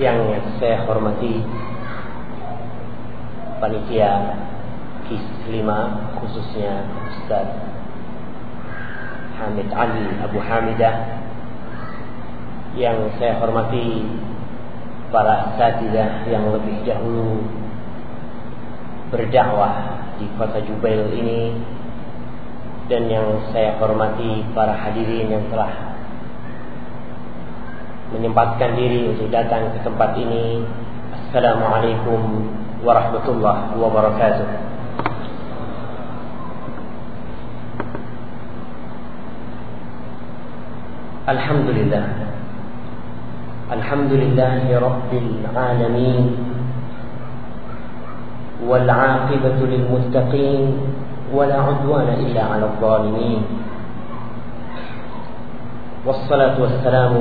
yang saya hormati panitia KIS 5 khususnya Ustaz Hamid Ali Abu Hamidah yang saya hormati para asatidah yang lebih dahulu berdakwah di kota Jubail ini dan yang saya hormati para hadirin yang telah menyempatkan diri untuk datang ke tempat ini. Assalamualaikum warahmatullahi wabarakatuh. Alhamdulillah. Alhamdulillah rabbil alamin. والعاقبة للمتقين ولا عدوان إلا على الظالمين والصلاة والسلام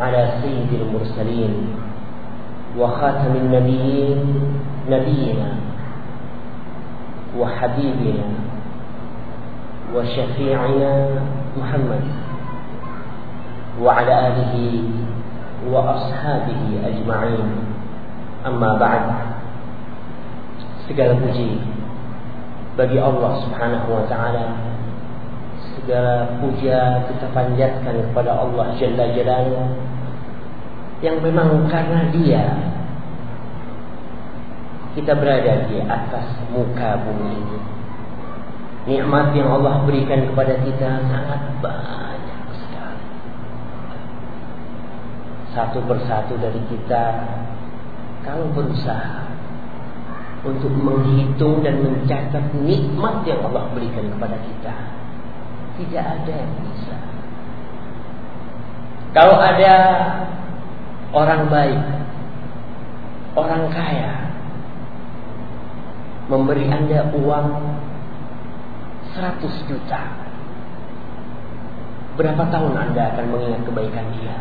على سيد المرسلين وخاتم النبيين نبينا وحبيبنا وشفيعنا محمد وعلى آله وأصحابه أجمعين أما بعد segala puji bagi Allah Subhanahu wa taala segala puja kita panjatkan kepada Allah Jalla Jalaluhu yang memang karena dia kita berada di atas muka bumi ini. Nikmat yang Allah berikan kepada kita sangat banyak sekali. Satu persatu dari kita kalau berusaha untuk menghitung dan mencatat nikmat yang Allah berikan kepada kita, tidak ada yang bisa. Kalau ada orang baik, orang kaya memberi Anda uang 100 juta. Berapa tahun Anda akan mengingat kebaikan dia?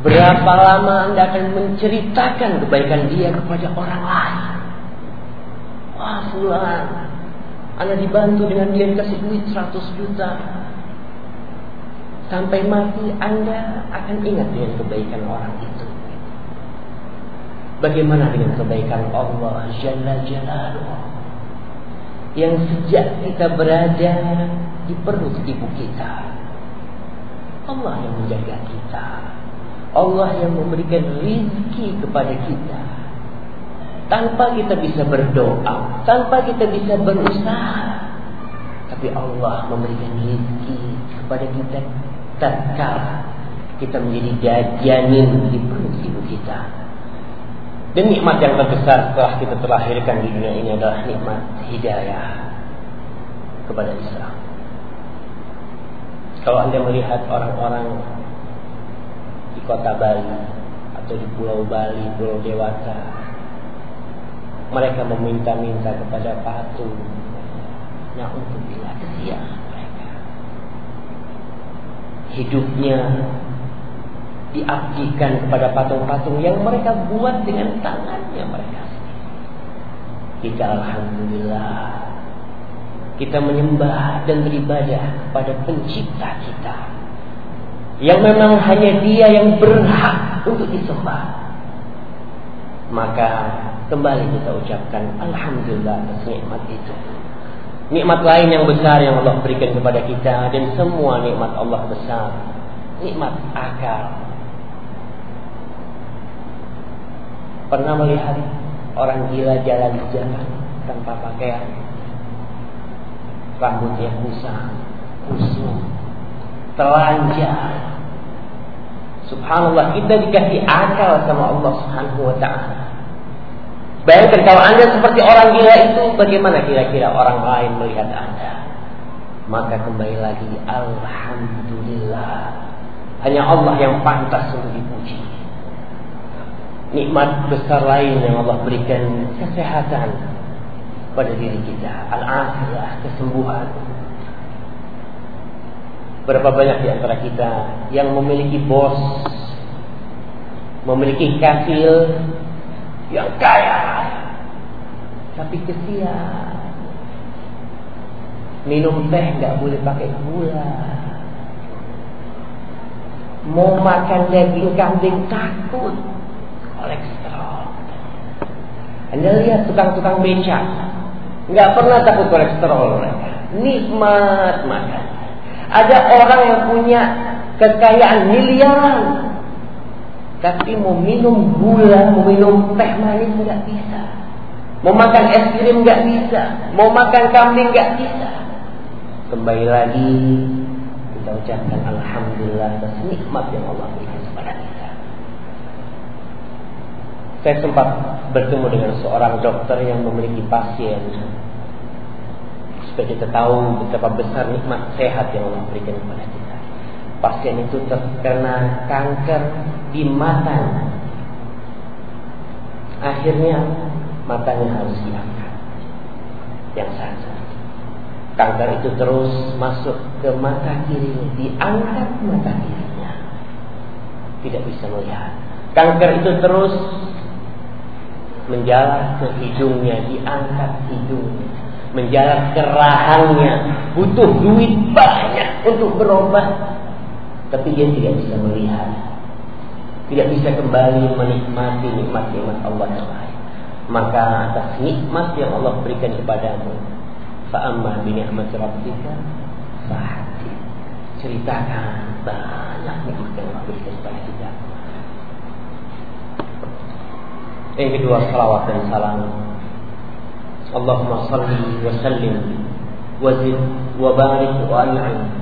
Berapa lama Anda akan menceritakan kebaikan dia kepada orang lain? Wah, fulan, Anda dibantu dengan dia dikasih duit 100 juta. Sampai mati Anda akan ingat dengan kebaikan orang itu. Bagaimana dengan kebaikan Allah Jalla Jalaluhu yang sejak kita berada di perut ibu kita. Allah yang menjaga kita. Allah yang memberikan rizki kepada kita. Tanpa kita bisa berdoa, tanpa kita bisa berusaha. Tapi Allah memberikan rizki kepada kita tatkala kita menjadi janin di perut ibu kita. Dan nikmat yang terbesar setelah kita terlahirkan di dunia ini adalah nikmat hidayah kepada Islam. Kalau Anda melihat orang-orang di kota Bali atau di Pulau Bali, Pulau Dewata, mereka meminta-minta kepada patung. Nah, untuk bila hidupnya diabdikan kepada patung-patung yang mereka buat dengan tangannya mereka. Kita alhamdulillah kita menyembah dan beribadah kepada pencipta kita yang memang hanya dia yang berhak untuk disembah. Maka kembali kita ucapkan alhamdulillah atas nikmat itu Nikmat lain yang besar yang Allah berikan kepada kita dan semua nikmat Allah besar. Nikmat akal. Pernah melihat orang gila jalan di jalan tanpa pakaian? Rambutnya kusam, kusut, telanjang. Subhanallah kita dikasih akal sama Allah Subhanahu wa taala. Bayangkan kalau Anda seperti orang gila itu, bagaimana kira-kira orang lain melihat Anda? Maka kembali lagi, Alhamdulillah. Hanya Allah yang pantas untuk dipuji. Nikmat besar lain yang Allah berikan kesehatan pada diri kita. Al-afiyah, kesembuhan. Berapa banyak di antara kita yang memiliki bos, memiliki kafil, yang kaya tapi kesian minum teh nggak boleh pakai gula Mau makan daging kambing takut kolesterol. Anda lihat tukang-tukang becak, nggak pernah takut kolesterol mereka. Nikmat makan. Ada orang yang punya kekayaan miliaran, tapi mau minum gula, mau minum teh manis nggak bisa. Mau makan es krim nggak bisa. Mau makan kambing nggak bisa. Kembali lagi kita ucapkan Alhamdulillah atas nikmat yang Allah berikan kepada kita. Saya sempat bertemu dengan seorang dokter yang memiliki pasien supaya kita tahu betapa besar nikmat sehat yang Allah berikan kepada kita. Pasien itu terkena kanker di mata. Akhirnya matanya harus diangkat. Yang satu. Kanker itu terus masuk ke mata kirinya, diangkat mata kirinya. Tidak bisa melihat. Kanker itu terus menjalar ke hidungnya, diangkat hidungnya, menjalar ke rahangnya, butuh duit banyak untuk berobat, tapi dia tidak bisa melihat, tidak bisa kembali menikmati nikmat-nikmat Allah yang lain. Maka atas nikmat yang Allah berikan kepadamu, fa'amma bi ni'mati rabbika fahadith. Ceritakan banyak nikmat yang Allah berikan kepada kita. Yang kedua salawat dan salam Allahumma salli wa sallim wa zid wa barik wa an'im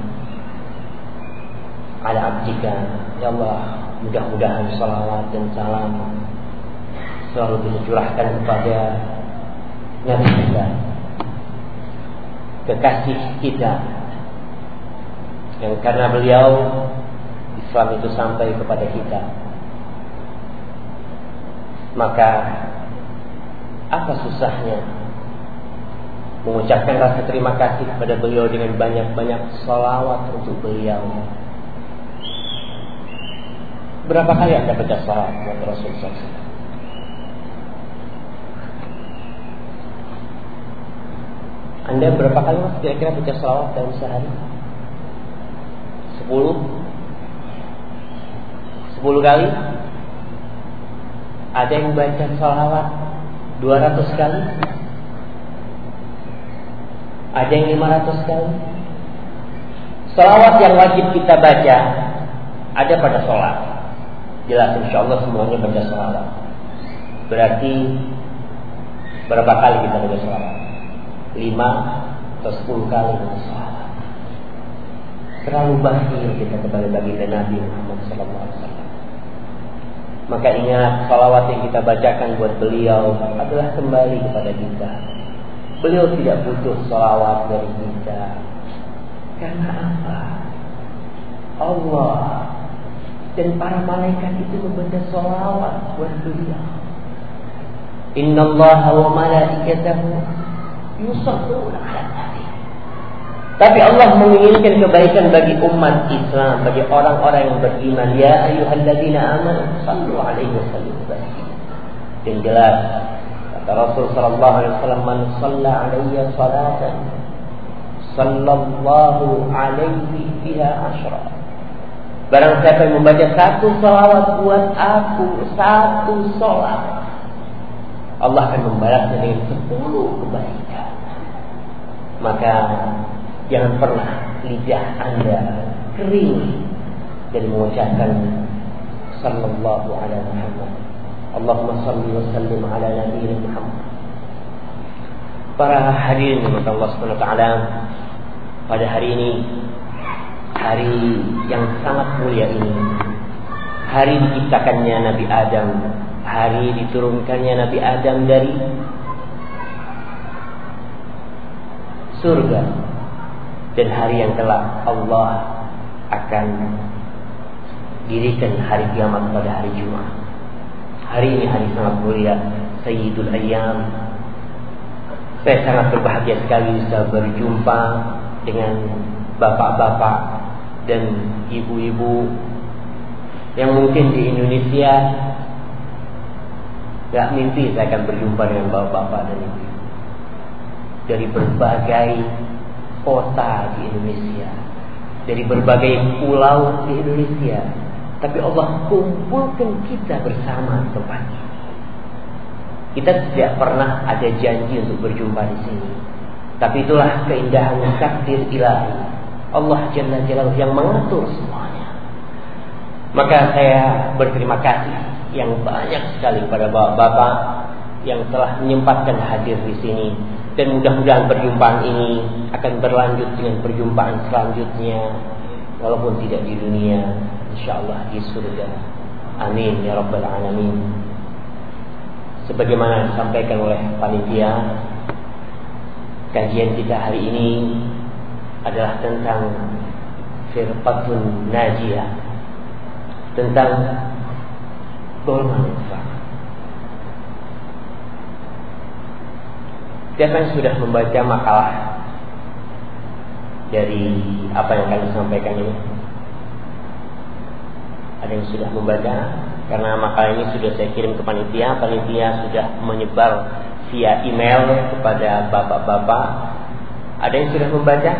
ala abdika. Ya Allah mudah-mudahan salawat dan salam selalu dicurahkan kepada Nabi kita. Kekasih kita. Yang karena beliau Islam itu sampai kepada kita. Maka apa susahnya mengucapkan rasa terima kasih kepada beliau dengan banyak-banyak salawat untuk beliau. Berapa kali anda baca salawat buat Rasul SAW? Anda berapa kali mas kira-kira baca salawat dalam sehari? Sepuluh? Sepuluh kali? Ada yang baca salawat 200 kali? Ada yang 500 kali? Salawat yang wajib kita baca ada pada sholat. Jelas insya Allah semuanya baca salawat. Berarti berapa kali kita baca salawat? 5 atau 10 kali baca salawat. Terlalu banyak kita kepada baginda Nabi Muhammad SAW. Maka ingat salawat yang kita bacakan buat beliau adalah kembali kepada kita. Beliau tidak butuh salawat dari kita. Karena apa? Allah dan para malaikat itu membaca salawat buat beliau. Inna Allah wa malaikatahu yusalluna ala nabi. Tapi Allah menginginkan kebaikan bagi umat Islam, bagi orang-orang yang beriman. Ya ayyuhalladzina amanu sallu alaihi wasallam. Dan jelas kata Rasul sallallahu alaihi wasallam man shalla alayya salatan sallallahu alaihi biha asyra. Barang siapa yang membaca satu salawat buat aku, satu salat, Allah akan membalasnya dengan sepuluh kebaikan. Maka Jangan pernah lidah Anda kering dari mengucapkan sallallahu alaihi Muhammad. Allahumma salli wa sallim ala nabi Muhammad. Para hadirin yang Allah taala pada hari ini hari yang sangat mulia ini hari diciptakannya Nabi Adam hari diturunkannya Nabi Adam dari surga dan hari yang kelak Allah akan dirikan hari kiamat pada hari Jumat. Hari ini hari sangat mulia, Sayyidul Ayyam. Saya sangat berbahagia sekali bisa berjumpa dengan bapak-bapak dan ibu-ibu yang mungkin di Indonesia Gak mimpi saya akan berjumpa dengan bapak-bapak dan ibu dari berbagai kota di Indonesia, dari berbagai pulau di Indonesia, Tapi Allah kumpulkan kita bersama di tempat ini. Kita tidak pernah ada janji untuk berjumpa di sini. Tapi itulah keindahan takdir ilahi. Allah Jalla Jalla yang mengatur semuanya. Maka saya berterima kasih yang banyak sekali kepada bapak-bapak yang telah menyempatkan hadir di sini dan mudah-mudahan perjumpaan ini akan berlanjut dengan perjumpaan selanjutnya walaupun tidak di dunia insyaallah di surga amin ya rabbal alamin sebagaimana disampaikan oleh panitia kajian kita hari ini adalah tentang firqatun najiyah tentang golongan Islam Siapa yang sudah membaca makalah dari apa yang kami sampaikan ini? Ada yang sudah membaca? Karena makalah ini sudah saya kirim ke panitia, panitia sudah menyebar via email kepada bapak-bapak. Ada yang sudah membaca?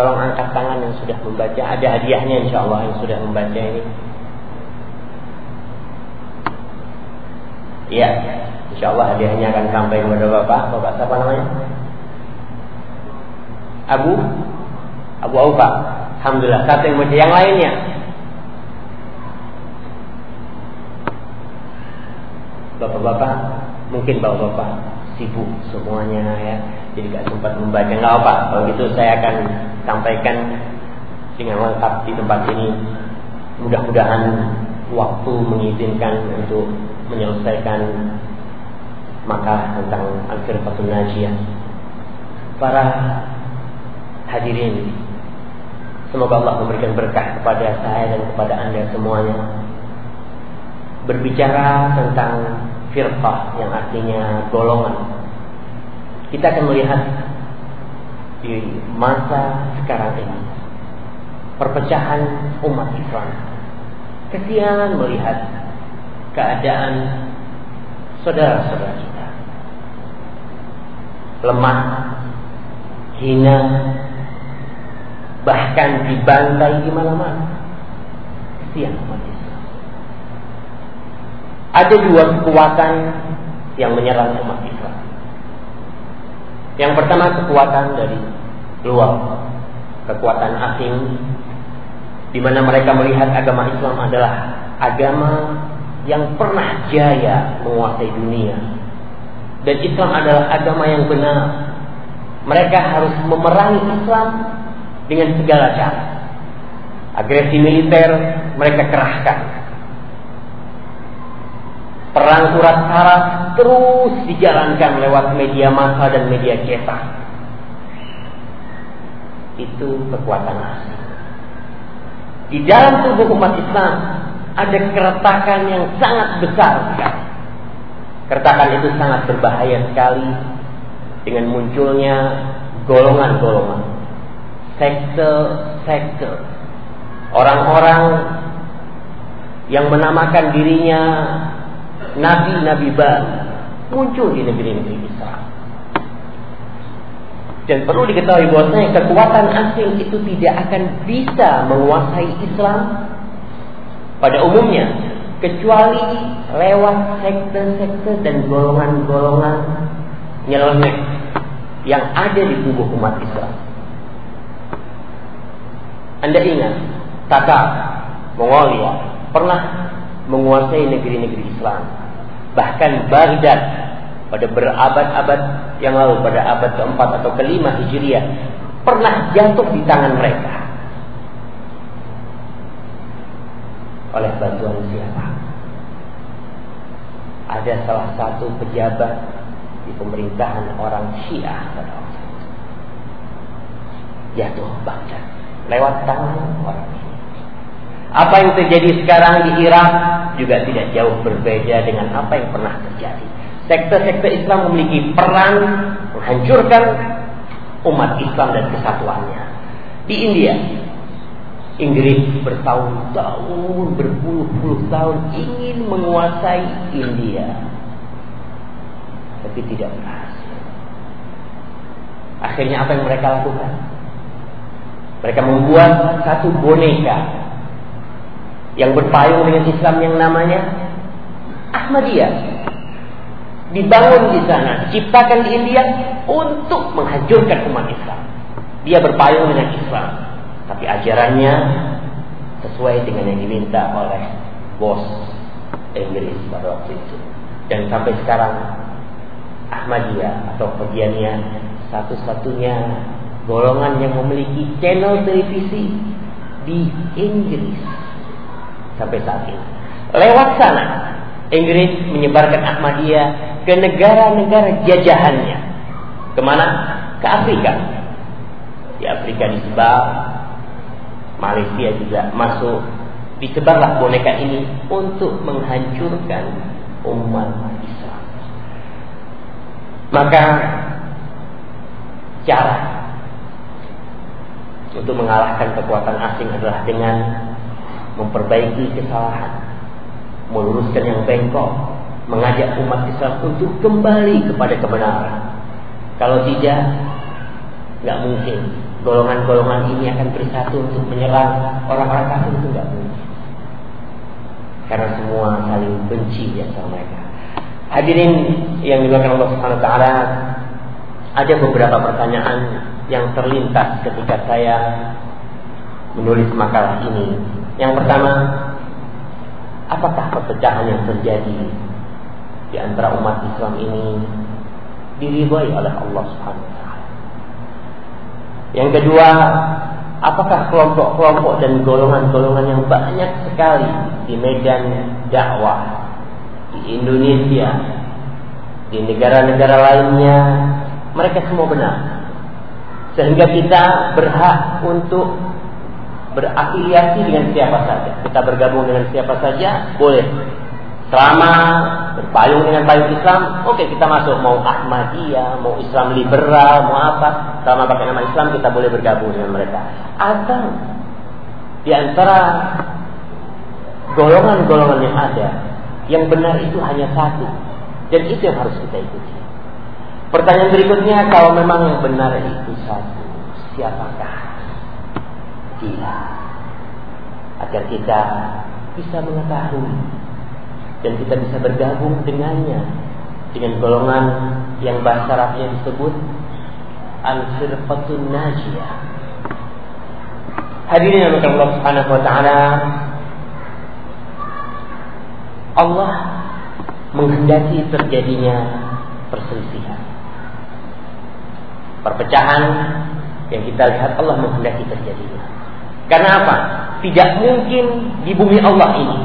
Tolong angkat tangan yang sudah membaca. Ada hadiahnya insya Allah yang sudah membaca ini. Iya, insya Allah hadiahnya akan sampai kepada Bapak. Bapak siapa namanya? Abu Abu Aufa. Alhamdulillah. Satu yang baca yang lainnya. Bapak-bapak, mungkin bapak-bapak sibuk semuanya ya, jadi gak sempat membaca nggak apa. Kalau gitu saya akan sampaikan dengan lengkap di tempat ini. Mudah-mudahan waktu mengizinkan untuk menyelesaikan makalah tentang Al-Firqatul Najiyah. Para hadirin, semoga Allah memberikan berkah kepada saya dan kepada Anda semuanya. Berbicara tentang firqah yang artinya golongan. Kita akan melihat di masa sekarang ini perpecahan umat Islam. Kesian melihat keadaan saudara-saudara kita. Lemah, hina, bahkan dibantai di mana-mana. Kesian umat Islam. Ada dua kekuatan yang menyerang umat Islam. Yang pertama kekuatan dari luar, kekuatan asing di mana mereka melihat agama Islam adalah agama yang pernah jaya menguasai dunia. Dan Islam adalah agama yang benar. Mereka harus memerangi Islam dengan segala cara. Agresi militer mereka kerahkan. Perang surat syarat terus dijalankan lewat media massa dan media cetak. Itu kekuatan asing. Di dalam tubuh umat Islam ada keretakan yang sangat besar. Keretakan itu sangat berbahaya sekali dengan munculnya golongan-golongan, sekte-sekte, orang-orang yang menamakan dirinya nabi-nabi baru muncul di negeri-negeri Islam. Dan perlu diketahui bahwasanya kekuatan asing itu tidak akan bisa menguasai Islam pada umumnya kecuali lewat sekte-sekte dan golongan-golongan nyeleneh yang ada di tubuh umat Islam. Anda ingat, Tatar, Mongolia pernah menguasai negeri-negeri Islam. Bahkan Baghdad pada berabad-abad yang lalu pada abad keempat atau kelima Hijriah pernah jatuh di tangan mereka. oleh bantuan siapa? Ada salah satu pejabat di pemerintahan orang Syiah pada waktu itu. Jatuh Baghdad lewat tangan orang. Apa yang terjadi sekarang di Irak juga tidak jauh berbeda dengan apa yang pernah terjadi. Sekte-sekte Islam memiliki peran menghancurkan umat Islam dan kesatuannya. Di India, Inggris bertahun-tahun, berpuluh-puluh tahun ingin menguasai India. Tapi tidak berhasil. Akhirnya apa yang mereka lakukan? Mereka membuat satu boneka yang berpayung dengan Islam yang namanya Ahmadiyah. Dibangun di sana, diciptakan di India untuk menghancurkan umat Islam. Dia berpayung dengan Islam, tapi ajarannya sesuai dengan yang diminta oleh bos Inggris pada waktu itu. Dan sampai sekarang Ahmadiyah atau Qadianiyah satu-satunya golongan yang memiliki channel televisi di Inggris sampai saat ini. Lewat sana Inggris menyebarkan Ahmadiyah ke negara-negara jajahannya. Ke mana? Ke Afrika. Di Afrika disebar, Malaysia juga masuk. Disebarlah boneka ini untuk menghancurkan umat Islam. Maka cara untuk mengalahkan kekuatan asing adalah dengan memperbaiki kesalahan, meluruskan yang bengkok, mengajak umat Islam untuk kembali kepada kebenaran. Kalau tidak, nggak mungkin golongan-golongan ini akan bersatu untuk menyerang orang-orang kafir itu nggak mungkin. Karena semua saling benci ya sama mereka. Hadirin yang dimakan Allah Subhanahu wa taala, ada beberapa pertanyaan yang terlintas ketika saya menulis makalah ini. Yang pertama, apakah perpecahan yang terjadi di antara umat Islam ini diridhai oleh Allah Subhanahu wa taala? Yang kedua, apakah kelompok-kelompok dan golongan-golongan yang banyak sekali di medan dakwah di Indonesia, di negara-negara lainnya mereka semua benar. Sehingga kita berhak untuk berafiliasi dengan siapa saja. Kita bergabung dengan siapa saja, boleh. Selama berpayung dengan payung Islam, oke okay, kita masuk. Mau Ahmadiyah, mau Islam liberal, mau apa. Selama pakai nama Islam, kita boleh bergabung dengan mereka. Atau di antara golongan-golongan yang ada, yang benar itu hanya satu. Dan itu yang harus kita ikuti. Pertanyaan berikutnya, kalau memang yang benar itu satu, siapakah dia? Agar kita bisa mengetahui dan kita bisa bergabung dengannya dengan golongan yang bahasa Arabnya disebut al-firqatun najiyah. Hadirin yang Allah Subhanahu wa taala Allah menghendaki terjadinya perselisihan perpecahan yang kita lihat Allah menghendaki terjadinya. Karena apa? Tidak mungkin di bumi Allah ini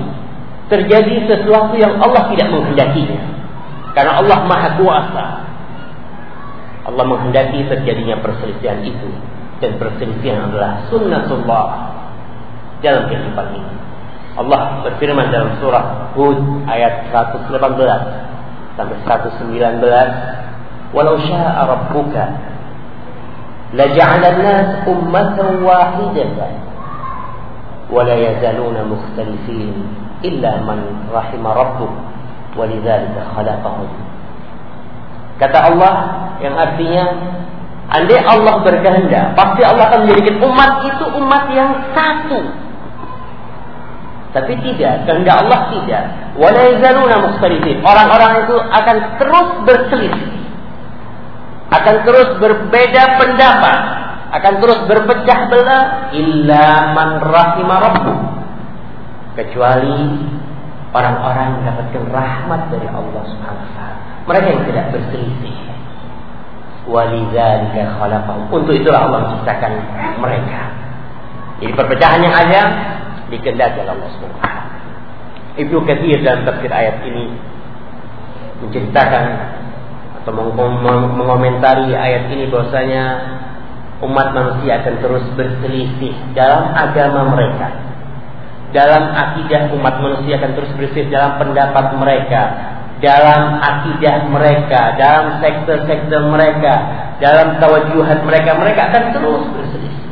terjadi sesuatu yang Allah tidak menghendakinya. Karena Allah Maha Kuasa. Allah menghendaki terjadinya perselisihan itu dan perselisihan adalah sunnatullah dalam kehidupan ini. Allah berfirman dalam surah Hud ayat 118 sampai 119, "Walau syaa rabbuka laja'alan nas ummatan wahidatan ولا يزالون مختلفين إلا من رحم ربك ولذلك خلقهم Kata Allah yang artinya Andai Allah berkehendak Pasti Allah akan menjadikan umat itu umat yang satu Tapi tidak Kehendak Allah tidak Wala Orang-orang itu akan terus berselisih akan terus berbeda pendapat, akan terus berpecah belah illa man rahimah rabbuh. Kecuali orang-orang yang mendapatkan rahmat dari Allah Subhanahu wa. Mereka yang tidak berselisih. Walidzalika khalaqahum. Untuk itulah Allah menciptakan mereka. Jadi perpecahan yang ada dikehendaki oleh Allah Subhanahu wa taala. Ibnu Katsir dalam tafsir ayat ini menceritakan atau mengomentari ayat ini bahwasanya umat manusia akan terus berselisih dalam agama mereka. Dalam akidah umat manusia akan terus berselisih dalam pendapat mereka, dalam akidah mereka, dalam sektor-sektor mereka, dalam tawajuhan mereka, mereka akan terus berselisih.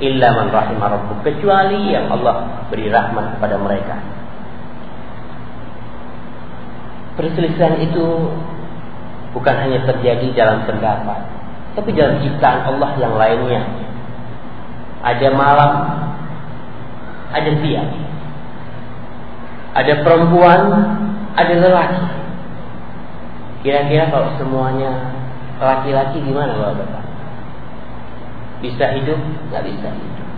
Illa man rahimah rabbuk kecuali yang Allah beri rahmat kepada mereka. Perselisihan itu bukan hanya terjadi dalam pendapat, tapi dalam ciptaan Allah yang lainnya. Ada malam, ada siang. Ada perempuan, ada lelaki. Kira-kira kalau semuanya laki-laki gimana Bapak? Bisa hidup? Gak bisa hidup.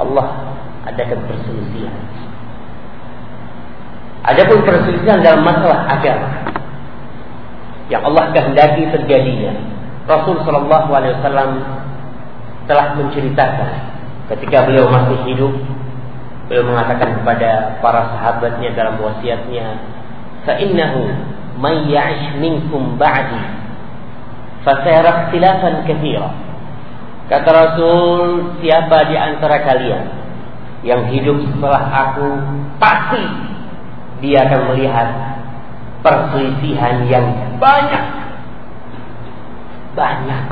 Allah adakan perselisihan. Adapun perselisihan dalam masalah agama yang Allah kehendaki terjadinya. Rasul Shallallahu Alaihi Wasallam telah menceritakan ketika beliau masih hidup, beliau mengatakan kepada para sahabatnya dalam wasiatnya, "Fa'innahu man ya'ish minkum ba'di fasayara ikhtilafan katsira." Kata Rasul, siapa di antara kalian yang hidup setelah aku pasti dia akan melihat perselisihan yang banyak. Banyak.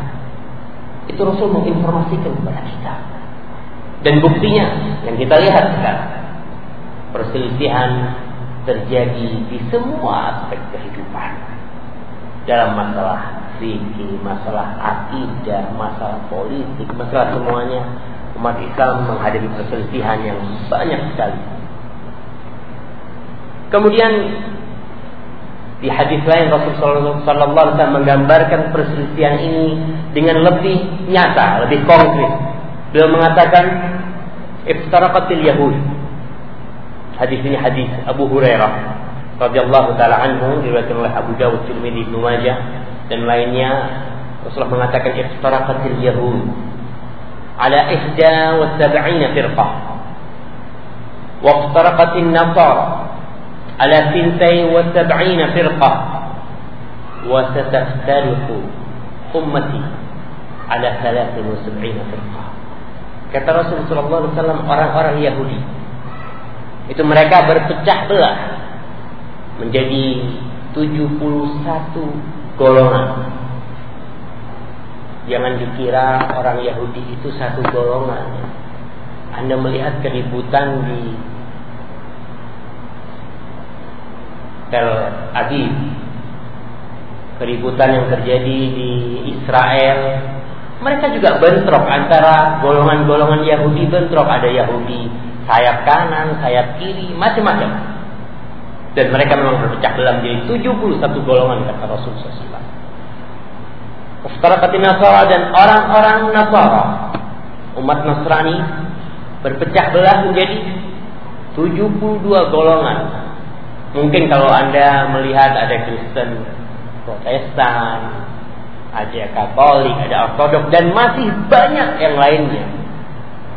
Itu Rasul menginformasikan kepada kita. Dan buktinya yang kita lihat sekarang. Perselisihan terjadi di semua aspek kehidupan. Dalam masalah fikih, masalah akidah, masalah politik, masalah semuanya umat Islam menghadapi perselisihan yang banyak sekali. Kemudian di hadis lain Rasulullah SAW menggambarkan perselisihan ini dengan lebih nyata, lebih konkret. Beliau mengatakan iftaraqatil yahud. Hadis ini hadis Abu Hurairah radhiyallahu taala anhu diriwayatkan oleh Abu Dawud, Tirmidzi, Ibnu Majah dan lainnya. Rasulullah mengatakan iftaraqatil yahud ala ihda wa sab'ina firqah. Wa iftaraqatin nasara على ثنتين وسبعين فرقة وستفترق أمتي على ثلاث وسبعين فرقة Kata Rasulullah SAW orang-orang Yahudi itu mereka berpecah belah menjadi 71 golongan. Jangan dikira orang Yahudi itu satu golongan. Anda melihat keributan di Tel Aviv keributan yang terjadi di Israel. Mereka juga bentrok antara golongan-golongan Yahudi bentrok ada Yahudi. Sayap kanan sayap kiri macam-macam. Dan mereka memang berpecah belah menjadi 71 golongan kata Rasul SAW Uftaraqati Nasara dan orang-orang Nasara. Umat Nasrani berpecah belah menjadi 72 golongan Mungkin kalau Anda melihat ada Kristen Protestan, ada Katolik, ada Ortodok dan masih banyak yang lainnya.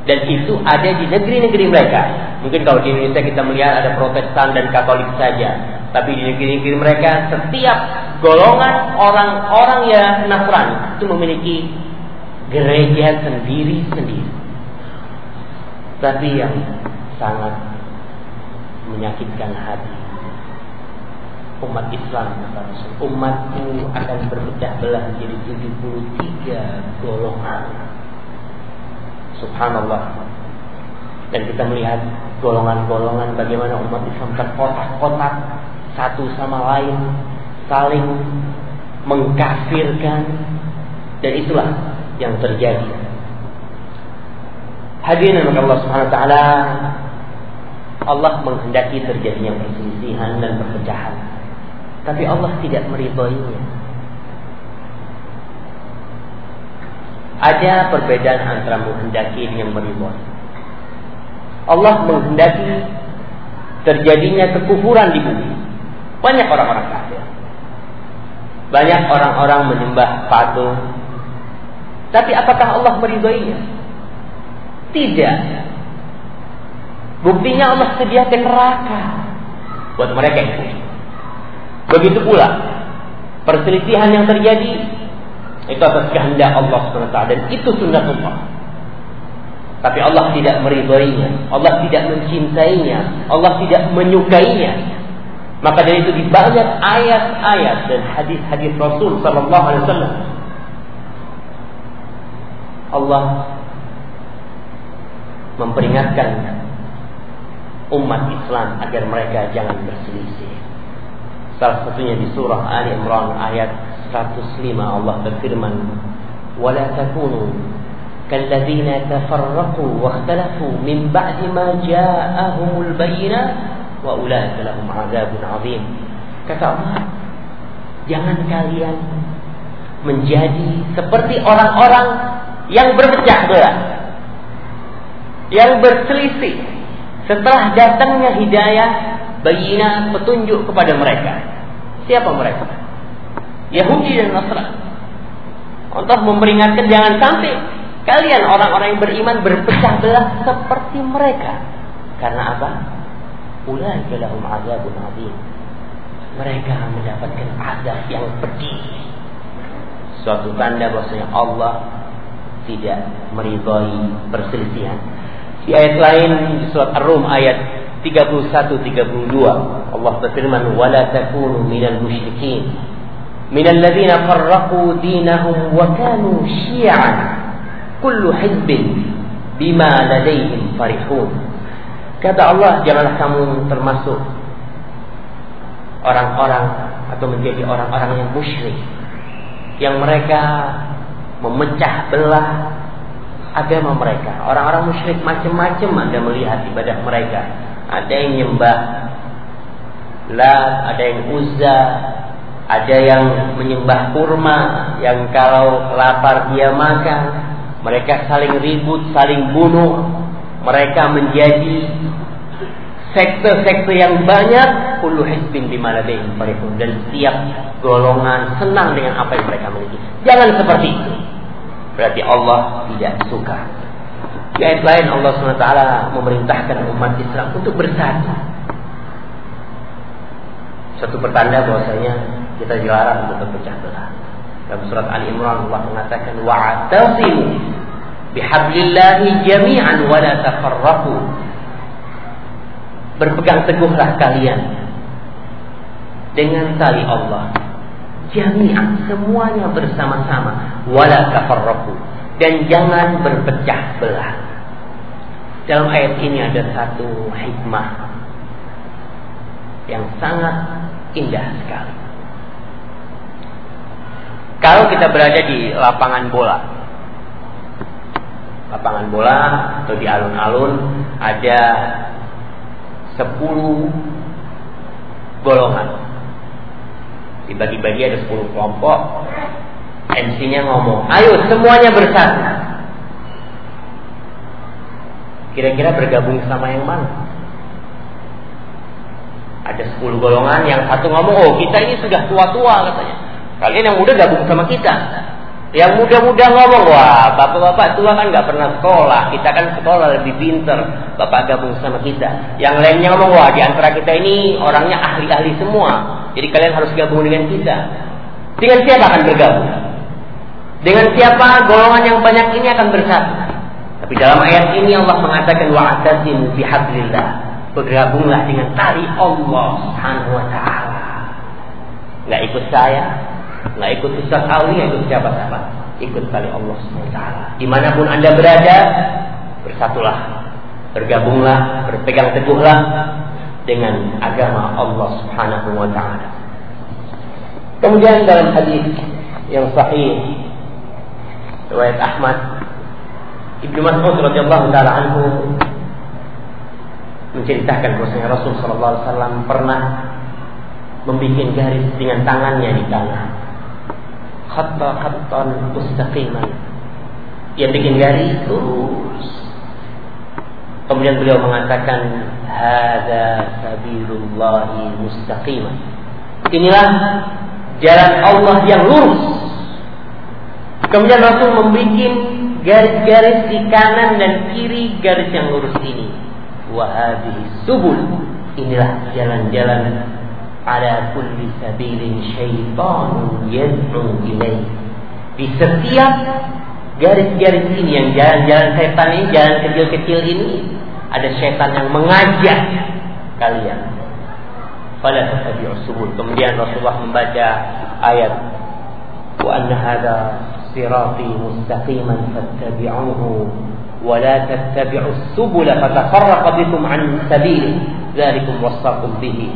Dan itu ada di negeri-negeri mereka. Mungkin kalau di Indonesia kita melihat ada Protestan dan Katolik saja, tapi di negeri-negeri mereka setiap golongan orang-orang yang Nasrani itu memiliki gereja sendiri-sendiri. Tapi yang sangat menyakitkan hati umat Islam umatku akan berpecah belah menjadi 73 golongan. Subhanallah. Dan kita melihat golongan-golongan bagaimana umat Islam terkotak-kotak satu sama lain saling mengkafirkan. Dan itulah yang terjadi. Hadirin Allah Subhanahu wa taala Allah menghendaki terjadinya perselisihan dan perpecahan tapi Allah tidak meridhoinya. Ada perbedaan antara menghendaki dengan meridhoi. Allah menghendaki terjadinya kekufuran di bumi. Banyak orang-orang kafir. Banyak orang-orang menyembah patung. Tapi apakah Allah meridhoinya? Tidak. Buktinya Allah sediakan neraka buat mereka yang kufur. Begitu pula perselisihan yang terjadi itu atas kehendak Allah SWT dan itu sunnatullah. Tapi Allah tidak meridhoinya, Allah tidak mencintainya, Allah tidak menyukainya. Maka dari itu di banyak ayat-ayat dan hadis-hadis Rasul Sallallahu Alaihi Wasallam Allah memperingatkan umat Islam agar mereka jangan berselisih. Salah satunya di surah Ali Imran ayat 105 Allah berfirman, "Wala takunu كالذين تفرقوا واختلفوا من بعد ما جاءهم البينات وأولئك لهم عذاب عظيم kata Allah jangan kalian menjadi seperti orang-orang yang berpecah belah yang berselisih setelah datangnya hidayah bayina petunjuk kepada mereka siapa mereka Yahudi dan Nasrani untuk memperingatkan jangan sampai Kalian orang-orang yang beriman berpecah belah seperti mereka. Karena apa? Ulaika lahum azabun azim. Mereka mendapatkan azab yang pedih. Suatu tanda bahwasanya Allah tidak meridhai perselisihan. Di ayat lain di surat Ar-Rum ayat 31 32 Allah berfirman wala takunu minal musyrikin minal ladzina farraqu dinahum wa kanu syi'an kullu hizbin bima ladaihim farihun. Kata Allah, janganlah kamu termasuk orang-orang atau menjadi orang-orang yang musyrik yang mereka memecah belah agama mereka. Orang-orang musyrik macam-macam Anda melihat ibadah mereka. Ada yang nyembah Lat, ada yang Uzza, ada yang menyembah kurma yang kalau lapar dia makan, mereka saling ribut, saling bunuh. Mereka menjadi sekte-sekte yang banyak. Kullu hizbin bimaladihim farihun. Dan setiap golongan senang dengan apa yang mereka miliki. Jangan seperti itu. Berarti Allah tidak suka. Di ayat lain Allah SWT memerintahkan umat Islam untuk bersatu. Satu pertanda bahwasanya kita dilarang untuk berpecah belah. Dalam surat Ali Imran Allah mengatakan wa'tasimu bihablillahi jami'an wa la tafarraqu. Berpegang teguhlah kalian dengan tali Allah. Jami'an semuanya bersama-sama wala tafarraqu dan jangan berpecah belah. Dalam ayat ini ada satu hikmah yang sangat indah sekali. Kalau kita berada di lapangan bola, lapangan bola atau di alun-alun ada 10 golongan. Dibagi-bagi ada 10 kelompok. MC-nya ngomong, ayo semuanya bersatu. Kira-kira bergabung sama yang mana? Ada 10 golongan, yang satu ngomong, oh kita ini sudah tua-tua katanya. Kalian yang muda gabung sama kita. Yang muda-muda ngomong, wah bapak-bapak tua kan nggak pernah sekolah. Kita kan sekolah lebih pinter. Bapak gabung sama kita. Yang lainnya ngomong, wah di antara kita ini orangnya ahli-ahli semua. Jadi kalian harus gabung dengan kita. Dengan siapa akan bergabung? Dengan siapa golongan yang banyak ini akan bersatu? Tapi dalam ayat ini Allah mengatakan wa'tasimu bihablillah. Bergabunglah dengan tali Allah Subhanahu wa taala. Enggak ikut saya, nggak ikut Ustaz Ali, nggak ikut siapa-siapa. Ikut tali Allah SWT. Di mana pun anda berada, bersatulah, bergabunglah, berpegang teguhlah dengan agama Allah Subhanahu Wa Taala. Kemudian dalam hadis yang sahih riwayat Ahmad Ibnu Mas'ud radhiyallahu taala anhu menceritakan bahwasanya Rasul sallallahu alaihi wasallam pernah membuat garis dengan tangannya di tanah khatta khattan mustaqiman. Ia bikin garis lurus. Kemudian beliau mengatakan hada sabilullahi mustaqiman. Inilah jalan Allah yang lurus. Kemudian Rasul membuat garis-garis di kanan dan kiri garis yang lurus ini. Wahabi subul. Inilah jalan-jalan ala kulli sabilin syaitanun yad'u ilaih. Di setiap garis-garis ini yang jalan-jalan setan ini, jalan kecil-kecil ini ada setan yang mengajak kalian. Fala tattabi'us subul. Kemudian Rasulullah membaca ayat wa anna hadha mustaqiman fattabi'uhu wa la tattabi'us subula fatafarraqa bikum an sabili. Dzalikum wasaqum bihi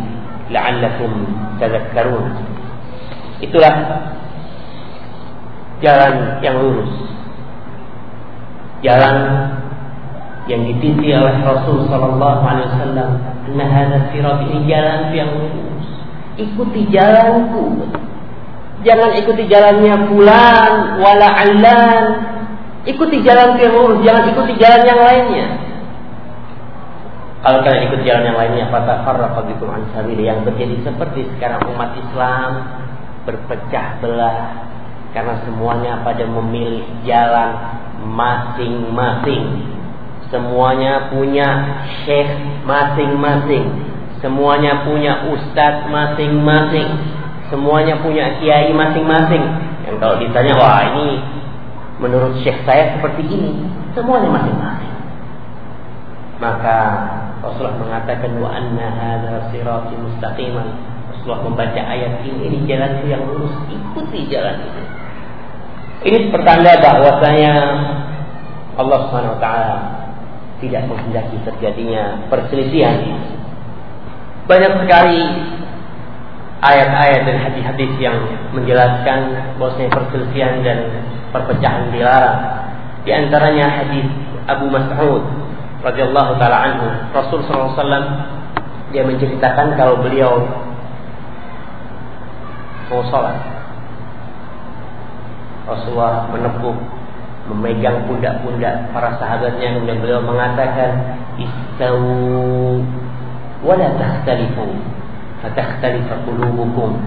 la'allakum tadhakkarun. Itulah jalan yang lurus. jalan yang dititi oleh Rasul Sallallahu Alaihi Wasallam. Nah, ini jalan yang lurus. Ikuti jalanku. Jangan ikuti jalannya fulan wala alan. Ikuti jalan lurus, jangan ikuti jalan yang lainnya. Kalau kalian ikut jalan yang lainnya, fatafarraqa bikum an yang terjadi seperti sekarang umat Islam berpecah belah karena semuanya pada memilih jalan masing-masing. Semuanya punya syekh masing-masing. Semuanya punya ustadz masing-masing. Semuanya punya kiai masing-masing. Yang kalau ditanya, wah ini menurut syekh saya seperti ini. Semuanya masing-masing. Maka Rasulullah mengatakan wa anna hadza sirati mustaqiman. Rasulullah membaca ayat ini, ini jalan yang lurus, ikuti jalan itu. Ini pertanda bahwasanya Allah Subhanahu wa taala tidak menghendaki terjadinya perselisihan. Banyak sekali ayat-ayat dan hadis-hadis yang menjelaskan bahwasanya perselisihan dan perpecahan dilarang. Di antaranya hadis Abu Mas'ud radhiyallahu taala anhu, Rasul sallallahu alaihi wasallam dia menceritakan kalau beliau mau sholat. Rasulullah menepuk memegang pundak-pundak para sahabatnya kemudian beliau mengatakan istawu wala takhtalifu fatakhtalifa qulubukum.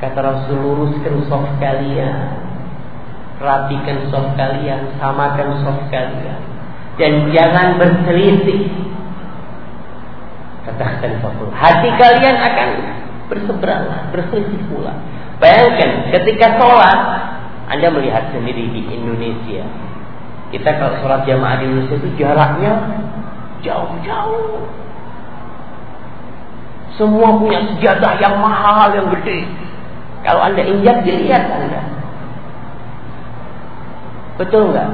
Kata Rasul luruskan soft kalian. Rapikan soft kalian. Samakan soft kalian. Dan jangan berselisih. Fatakhtalifa hati kalian akan berseberangan berselisih pula. Bayangkan ketika sholat anda melihat sendiri di Indonesia. Kita kalau sholat jamaah di Indonesia itu jaraknya jauh-jauh. Semua punya sejadah yang mahal, yang gede. Kalau Anda injak, dilihat Anda. Betul nggak?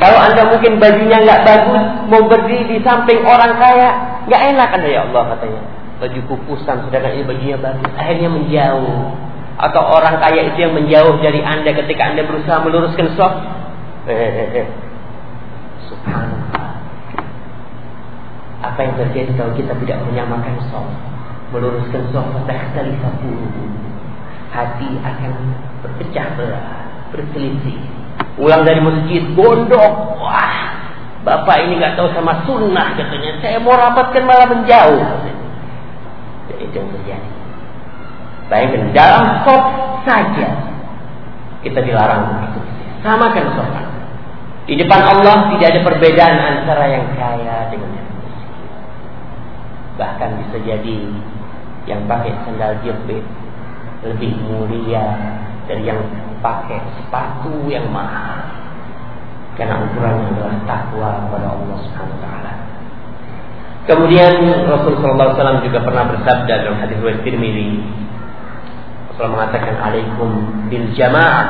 Kalau Anda mungkin bajunya nggak bagus, mau berdiri di samping orang kaya, nggak enak Anda ya Allah katanya. Baju kukusan, sedangkan ini bajunya bagus. Akhirnya menjauh atau orang kaya itu yang menjauh dari Anda ketika Anda berusaha meluruskan soft. Subhanallah. Apa yang terjadi kalau kita tidak menyamakan soft? Meluruskan soft, kali satu. Hati akan berpecah belah, berselisih. Pulang dari masjid, gondok. Wah, Bapak ini nggak tahu sama sunnah katanya. Saya mau rapatkan malah menjauh. Jadi itu yang terjadi. Bayangkan dalam sop saja kita dilarang begitu. Samakan sopan. Di depan Allah tidak ada perbedaan antara yang kaya dengan yang miskin. Bahkan bisa jadi yang pakai sandal jepit lebih mulia dari yang pakai sepatu yang mahal. Karena ukurannya adalah takwa kepada Allah Subhanahu wa taala. Kemudian Rasulullah SAW juga pernah bersabda dalam hadis riwayat Tirmidzi Rasulullah mengatakan alaikum bil jamaah.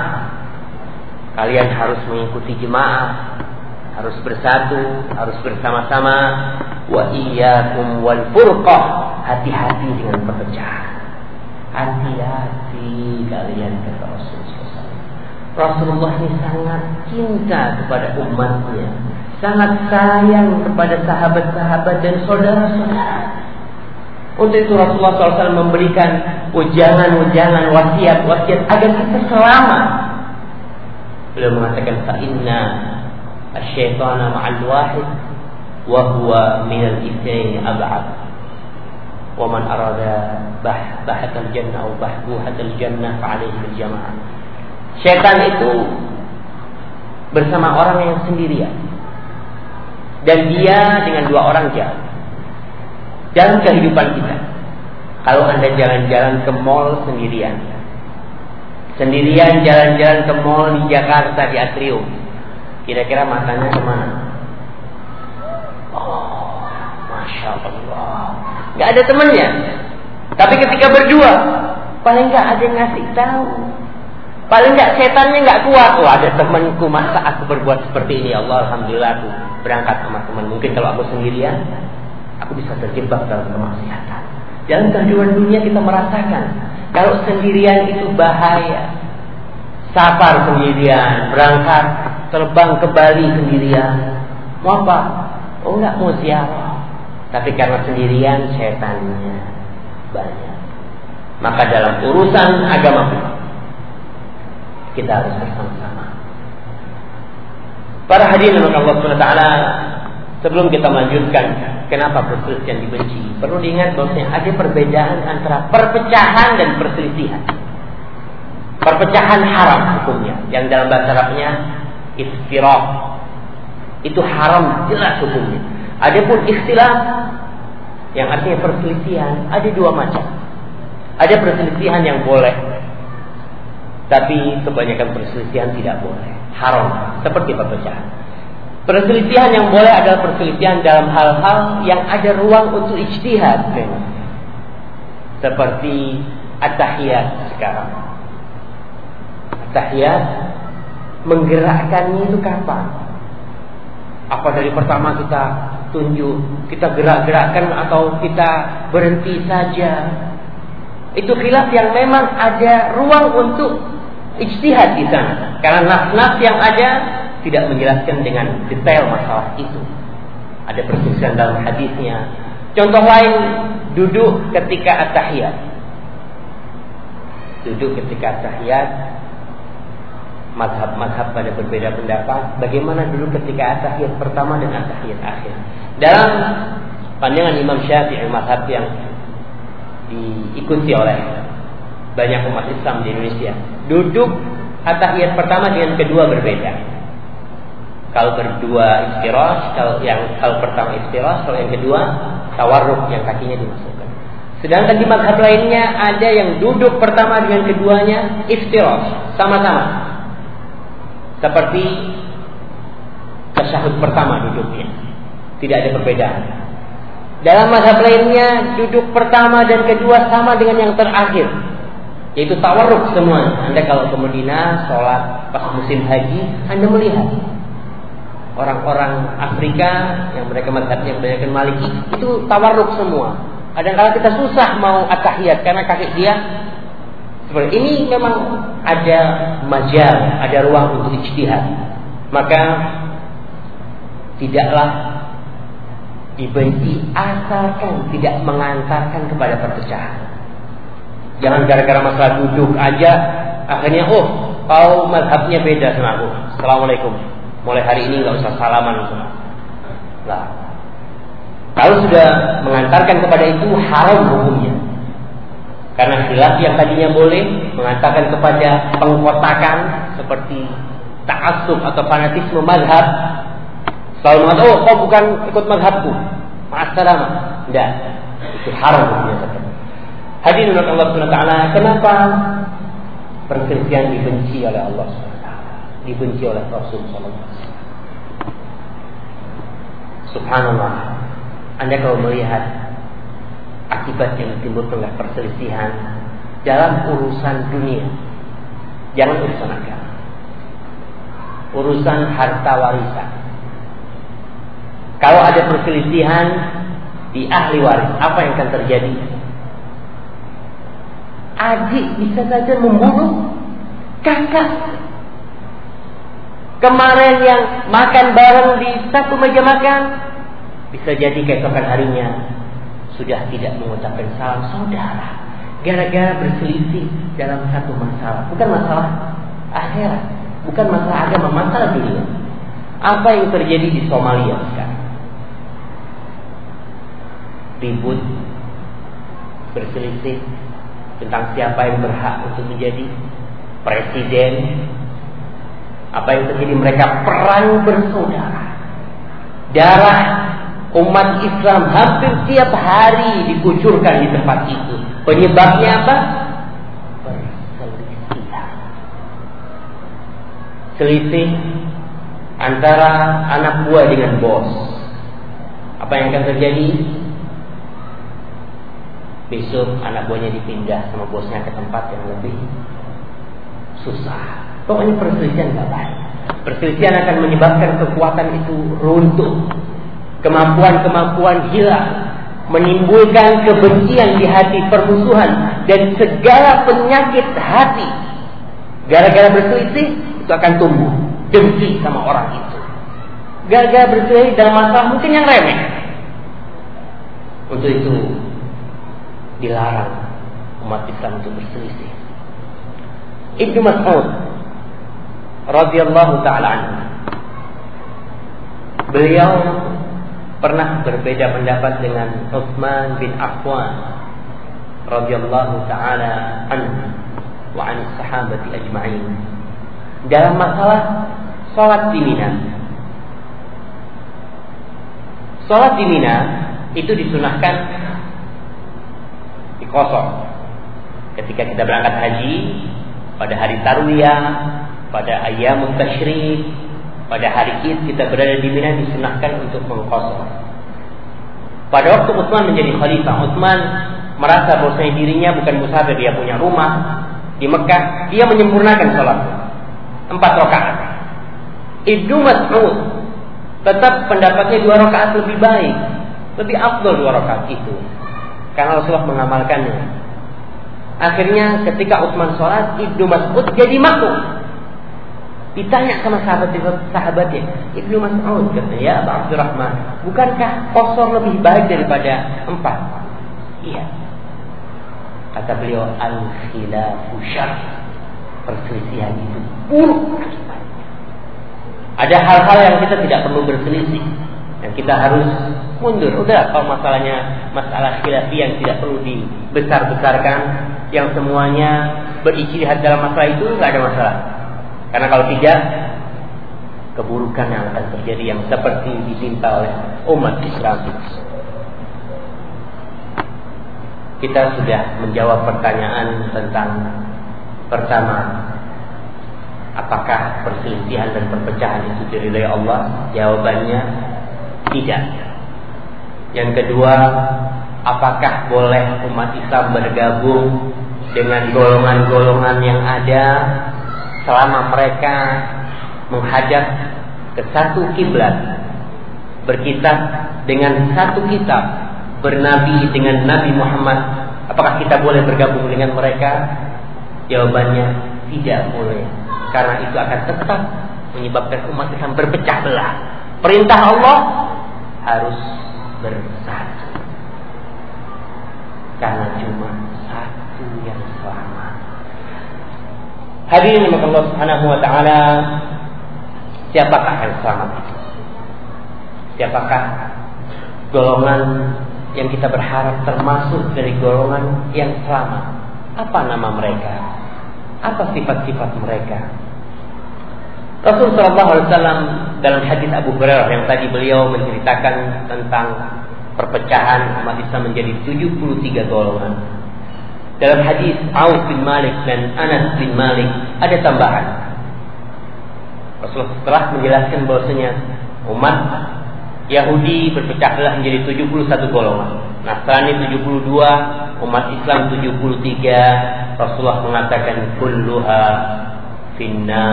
Kalian harus mengikuti jemaah, harus bersatu, harus bersama-sama. Wa iyyakum wal furqah. Hati-hati dengan perpecahan. Hati-hati kalian kata Rasulullah. Rasulullah ini sangat cinta kepada umatnya, sangat sayang kepada sahabat-sahabat dan saudara-saudara. Untuk itu Rasulullah SAW memberikan ujangan-ujangan wasiat-wasiat agar kita selamat. Beliau mengatakan fa'inna asyaitana ma'al wahid wa huwa minal ithnaini ab'ad. Bah bahatal jannah atau bahbuhatal jannah fa'alaihi bil jamaah. Syaitan itu bersama orang yang sendirian. Dan dia dengan dua orang jauh dalam kehidupan kita. Kalau Anda jalan-jalan ke mall sendirian. Sendirian jalan-jalan ke mall di Jakarta di Atrium. Kira-kira matanya ke mana? Oh, Masya Allah. Gak ada temannya. Tapi ketika berdua, paling gak ada yang ngasih tahu. Paling gak setannya gak kuat. Wah ada temanku masa aku berbuat seperti ini. Ya Allah Alhamdulillah aku berangkat sama teman. Mungkin kalau aku sendirian, aku bisa terjebak dalam kemaksiatan. Dalam kehidupan dunia kita merasakan kalau sendirian itu bahaya. Safar sendirian, berangkat terbang ke Bali sendirian. Mau apa? Oh enggak mau ziarah. Tapi karena sendirian setannya banyak. Maka dalam urusan agama kita harus bersama-sama. Para hadirin Allah SWT sebelum kita melanjutkan kenapa perselisihan dibenci, perlu diingat bahwasanya ada perbedaan antara perpecahan dan perselisihan. Perpecahan haram hukumnya, yang dalam bahasa Arabnya. Itu haram jelas hukumnya. Adapun ikhtilaf yang artinya perselisihan ada dua macam. Ada perselisihan yang boleh, tapi kebanyakan perselisihan tidak boleh, haram seperti perpecahan. Perselisihan yang boleh adalah perselisihan dalam hal-hal yang ada ruang untuk ijtihad. Seperti at-tahiyat sekarang. At-tahiyat menggerakkannya itu kapan? Apa dari pertama kita tunjuk, kita gerak-gerakkan atau kita berhenti saja? Itu khilaf yang memang ada ruang untuk ijtihad di sana. Karena nas-nas yang ada tidak menjelaskan dengan detail masalah itu. Ada perselisihan dalam hadisnya. Contoh lain, duduk ketika at-tahiyat. Duduk ketika at-tahiyat madhab-madhab pada berbeda pendapat bagaimana dulu ketika atahiyat pertama dan atahiyat akhir dalam pandangan Imam Syafi'i madhab yang diikuti oleh banyak umat Islam di Indonesia duduk atahiyat pertama dengan kedua berbeda. Kalau berdua istirahat kalau yang kalau pertama istirahat kalau yang kedua tawarruk yang kakinya dimasukkan. Sedangkan di madhab lainnya ada yang duduk pertama dengan keduanya istirahat sama-sama. Seperti tasyahud pertama duduknya. Tidak ada perbedaan. Dalam mazhab lainnya duduk pertama dan kedua sama dengan yang terakhir. Yaitu tawarruk semua. Anda kalau ke Medina sholat pas musim haji, Anda melihat orang-orang Afrika yang mereka mazhabnya kebanyakan Maliki itu tawarruk semua. Kadang-kadang kita susah mau atahiyat karena kaki dia seperti ini memang ada majal, ada ruang untuk ijtihad. Maka tidaklah dibenci asalkan tidak mengantarkan kepada perpecahan. Jangan gara-gara masalah duduk aja akhirnya oh kau madhabnya beda sama aku. Assalamualaikum. Mulai hari ini nggak usah salaman sama. Lah. Kalau sudah mengantarkan kepada itu haram hukumnya. Karena khilaf yang tadinya boleh mengatakan kepada pengkotakan seperti ta'assub atau fanatisme madhab. Selalu mengatakan, oh kau bukan ikut madhabku. Ma'assalam. Tidak. Itu haram hukumnya. Hadirin Allah SWT, kenapa perselisihan dibenci oleh Allah SWT? Dibenci oleh Rasul SAW. Subhanallah. Anda kalau melihat akibat yang timbul oleh perselisihan dalam urusan dunia. Jangan urusan agama. Urusan harta warisan. Kalau ada perselisihan di ahli waris, apa yang akan terjadi? Adik bisa saja membunuh kakak. Kemarin yang makan bareng di satu meja makan, bisa jadi keesokan harinya sudah tidak mengucapkan salam saudara gara-gara berselisih dalam satu masalah bukan masalah akhirat bukan masalah agama masalah dunia apa yang terjadi di Somalia ribut berselisih tentang siapa yang berhak untuk menjadi presiden apa yang terjadi mereka perang bersaudara darah umat Islam hampir tiap hari dikucurkan di tempat itu. Penyebabnya apa? Perselisihan. Selisih antara anak buah dengan bos. Apa yang akan terjadi? Besok anak buahnya dipindah sama bosnya ke tempat yang lebih susah. Pokoknya perselisihan gak baik. Perselisihan akan menyebabkan kekuatan itu runtuh kemampuan-kemampuan hilang, menimbulkan kebencian di hati permusuhan dan segala penyakit hati gara-gara berselisih itu akan tumbuh. dengki sama orang itu. Gagal berkelahi dalam masalah mungkin yang remeh. Untuk itu dilarang umat Islam untuk berselisih. Ibnu Mas'ud radhiyallahu taala anhu beliau pernah berbeda pendapat dengan Utsman bin Affan radhiyallahu taala anhu wa an sahabati ajma'in dalam masalah salat di Mina. Salat di Mina itu disunahkan di kosong. Ketika kita berangkat haji pada hari tarwiyah, pada ayam tasyrik, pada hari Id kita berada di Mina disunahkan untuk mengkosong. Pada waktu Utsman menjadi khalifah, Utsman merasa bahwa dirinya bukan musafir, dia punya rumah di Mekah, dia menyempurnakan sholat empat rakaat. Ibnu Mas'ud tetap pendapatnya dua rakaat lebih baik, lebih afdol dua rakaat itu, karena Rasulullah mengamalkannya. Akhirnya ketika Utsman sholat, Ibnu Mas'ud jadi makmum. Ditanya sama sahabat sahabatnya, Ibnu Mas'ud kata, ya Abu Abdurrahman, bukankah kosor lebih baik daripada empat? Iya. Kata beliau, al-khilafu syar. Perselisihan itu buruk Ada hal-hal yang kita tidak perlu berselisih. Yang kita harus mundur. Udah, kalau masalahnya masalah khilafi yang tidak perlu dibesar-besarkan, yang semuanya berijtihad dalam masalah itu nggak ada masalah. Karena kalau tidak, keburukan yang akan terjadi yang seperti ditimpa oleh umat Islam. Kita sudah menjawab pertanyaan tentang pertama, apakah perselisihan dan perpecahan itu diridhai Allah? Jawabannya tidak. Yang kedua, apakah boleh umat Islam bergabung dengan golongan-golongan yang ada selama mereka menghadap ke satu kiblat berkitab dengan satu kitab bernabi dengan Nabi Muhammad? Apakah kita boleh bergabung dengan mereka? Jawabannya tidak boleh. Karena itu akan tetap menyebabkan umat Islam berpecah belah. Perintah Allah harus bersatu karena cuma satu yang selamat Hadirin Allah Subhanahu wa taala, siapakah yang selamat itu? Siapakah golongan yang kita berharap termasuk dari golongan yang selamat? Apa nama mereka? Apa sifat-sifat mereka? Rasul Shallallahu Alaihi Wasallam dalam hadis Abu Hurairah yang tadi beliau menceritakan tentang perpecahan umat Islam menjadi 73 golongan. Dalam hadis Auf bin Malik dan Anas bin Malik ada tambahan. Rasulullah setelah menjelaskan bahwasanya umat Yahudi berpecah belah menjadi 71 golongan. Nasrani 72, umat Islam 73. Rasulullah mengatakan kulluha finna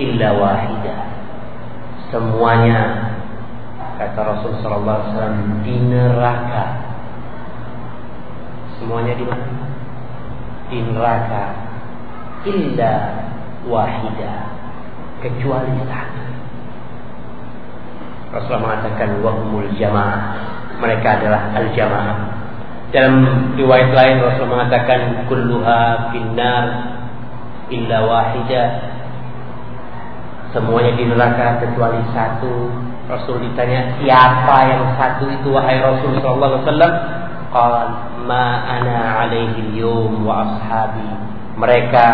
illa wahida. Semuanya kata Rasul sallallahu alaihi wasallam di neraka Semuanya di mana? Di neraka. Illa wahida. Kecuali satu. Rasulullah mengatakan wahumul jamaah. Mereka adalah al-jamaah. Dalam riwayat lain Rasul mengatakan kulluha finnar illa wahida. Semuanya di neraka kecuali satu. Rasul ditanya siapa yang satu itu wahai Rasul sallallahu alaihi wasallam? Qal ma ana alaihi yum wa ashabi. Mereka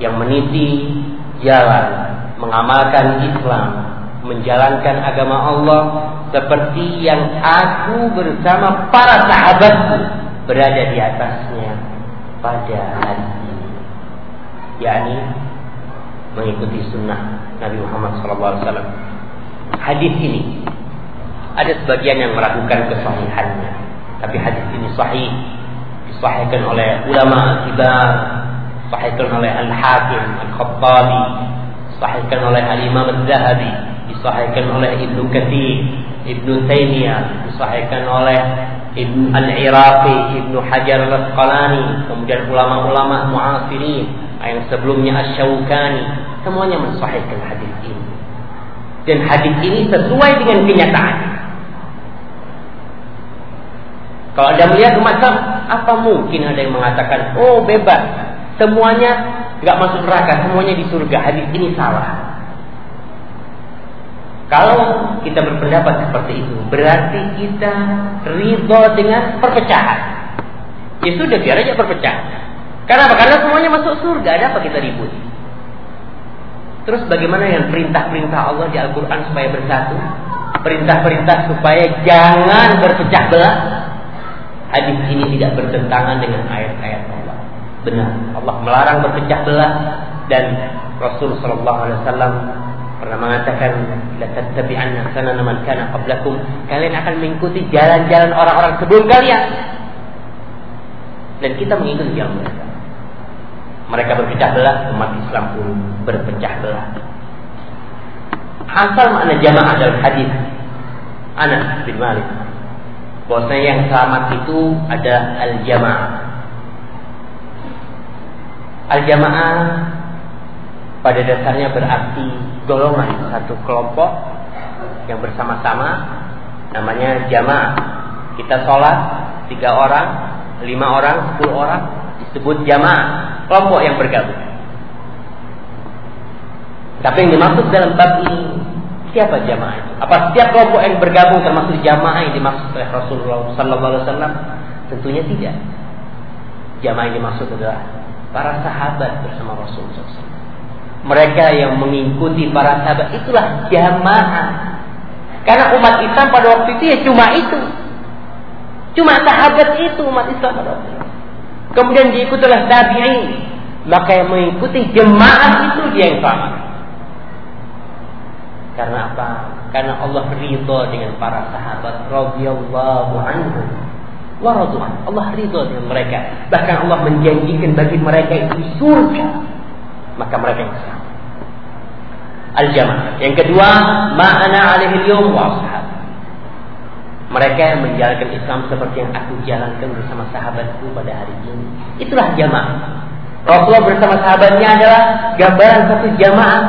yang meniti jalan mengamalkan Islam, menjalankan agama Allah seperti yang aku bersama para sahabatku berada di atasnya pada hari ini. yakni mengikuti sunnah Nabi Muhammad SAW. Hadis ini ada sebagian yang meragukan kesahihannya. Tapi hadis ini sahih disahihkan oleh ulama kibar, disahihkan oleh Al-Hakim, Al-Khattabi, disahihkan oleh Al-Imam Al-Zahabi, disahihkan oleh Ibnu Katsir, Ibnu Taimiyah, disahihkan oleh Ibnu Al-Iraqi, Ibnu Hajar Al-Asqalani, kemudian ulama-ulama muasirin yang sebelumnya Asy-Syaukani, Semuanya mensahihkan hadis ini. Dan hadis ini sesuai dengan kenyataan. Kalau Anda melihat macam apa mungkin ada yang mengatakan, oh bebas, semuanya nggak masuk neraka, semuanya di surga. Hadis ini salah. Kalau kita berpendapat seperti itu, berarti kita ridho dengan perpecahan. Ya sudah, biar aja perpecah. Karena apa? Karena semuanya masuk surga. Ada apa kita ribut? Terus bagaimana dengan perintah-perintah Allah di Al-Quran supaya bersatu? Perintah-perintah supaya jangan berpecah belah. Hadis ini tidak bertentangan dengan ayat-ayat Allah. Benar, Allah melarang berpecah belah dan Rasul Shallallahu Alaihi Wasallam pernah mengatakan la tattabi'anna sanana man kana qablakum kalian akan mengikuti jalan-jalan orang-orang sebelum kalian dan kita mengikuti jalan mereka mereka berpecah belah umat Islam pun berpecah belah. Asal makna jamaah dalam hadis Anas bin Malik bahwasanya yang selamat itu ada al-jamaah. Al-jamaah pada dasarnya berarti golongan satu kelompok yang bersama-sama namanya jamaah. Kita sholat tiga orang, lima orang, sepuluh orang disebut jamaah, kelompok yang bergabung. Tapi yang dimaksud dalam bab ini siapa jamaah itu? Apa setiap kelompok yang bergabung termasuk jamaah yang dimaksud oleh Rasulullah Sallallahu Alaihi Wasallam? Tentunya tidak. Jamaah yang dimaksud adalah para sahabat bersama Rasulullah SAW mereka yang mengikuti para sahabat itulah jamaah. Karena umat Islam pada waktu itu ya cuma itu. Cuma sahabat itu umat Islam pada waktu itu. Kemudian diikuti oleh tabi'in. Maka yang mengikuti jemaah itu dia yang selamat. Karena apa? Karena Allah ridho dengan para sahabat radhiyallahu anhu. Waradhuan. Allah ridho dengan mereka. Bahkan Allah menjanjikan bagi mereka itu surga maka mereka yang selamat. Al-jamaah. Yang kedua, ma'ana alaihi yawm wa ashab. Mereka yang menjalankan Islam seperti yang aku jalankan bersama sahabatku pada hari ini. Itulah jamaah. Rasulullah bersama sahabatnya adalah gambaran satu jamaah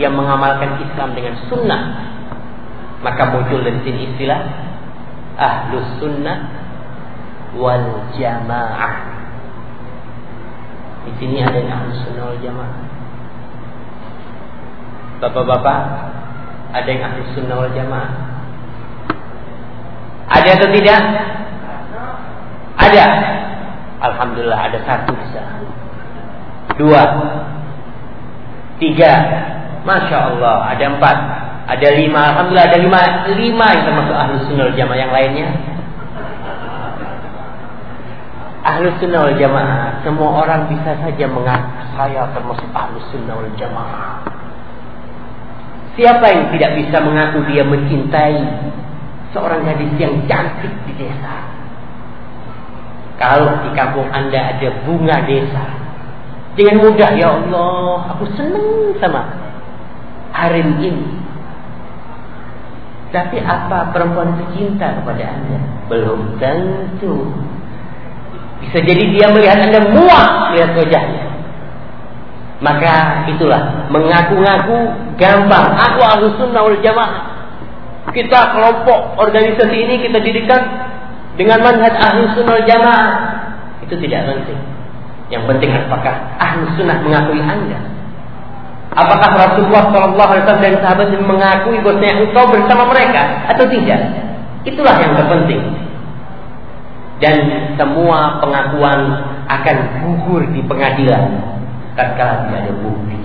yang mengamalkan Islam dengan sunnah. Maka muncul dari sini istilah ahlus sunnah wal jamaah. Di sini ada yang ahlus sunnah wal jamaah. Bapak-bapak, ada yang ahli sunnah wal jamaah? Ada atau tidak? Ada. Alhamdulillah ada satu bisa. Dua. Tiga. Masya Allah ada empat. Ada lima. Alhamdulillah ada lima. Lima yang termasuk ahli sunnah jamaah yang lainnya. Ahlu sunnah jamaah Semua orang bisa saja mengaku Saya termasuk ahlu sunnah jamaah Siapa yang tidak bisa mengaku dia mencintai seorang gadis yang cantik di desa? Kalau di kampung Anda ada bunga desa, dengan mudah ya Allah, aku senang sama harim ini. Tapi apa perempuan itu cinta kepada Anda? Belum tentu. Bisa jadi dia melihat Anda muak melihat wajahnya. Maka itulah mengaku-ngaku gampang. Aku ahlu sunnah jamaah. Kita kelompok organisasi ini kita dirikan dengan manhaj ahlu sunnah jamaah. Itu tidak penting. Yang penting apakah ahlu sunnah mengakui anda. Apakah Rasulullah Shallallahu Alaihi Wasallam dan sahabat mengakui bahwasanya engkau bersama mereka atau tidak? Itulah yang terpenting. Dan semua pengakuan akan gugur di pengadilan tatkala tidak ada bukti.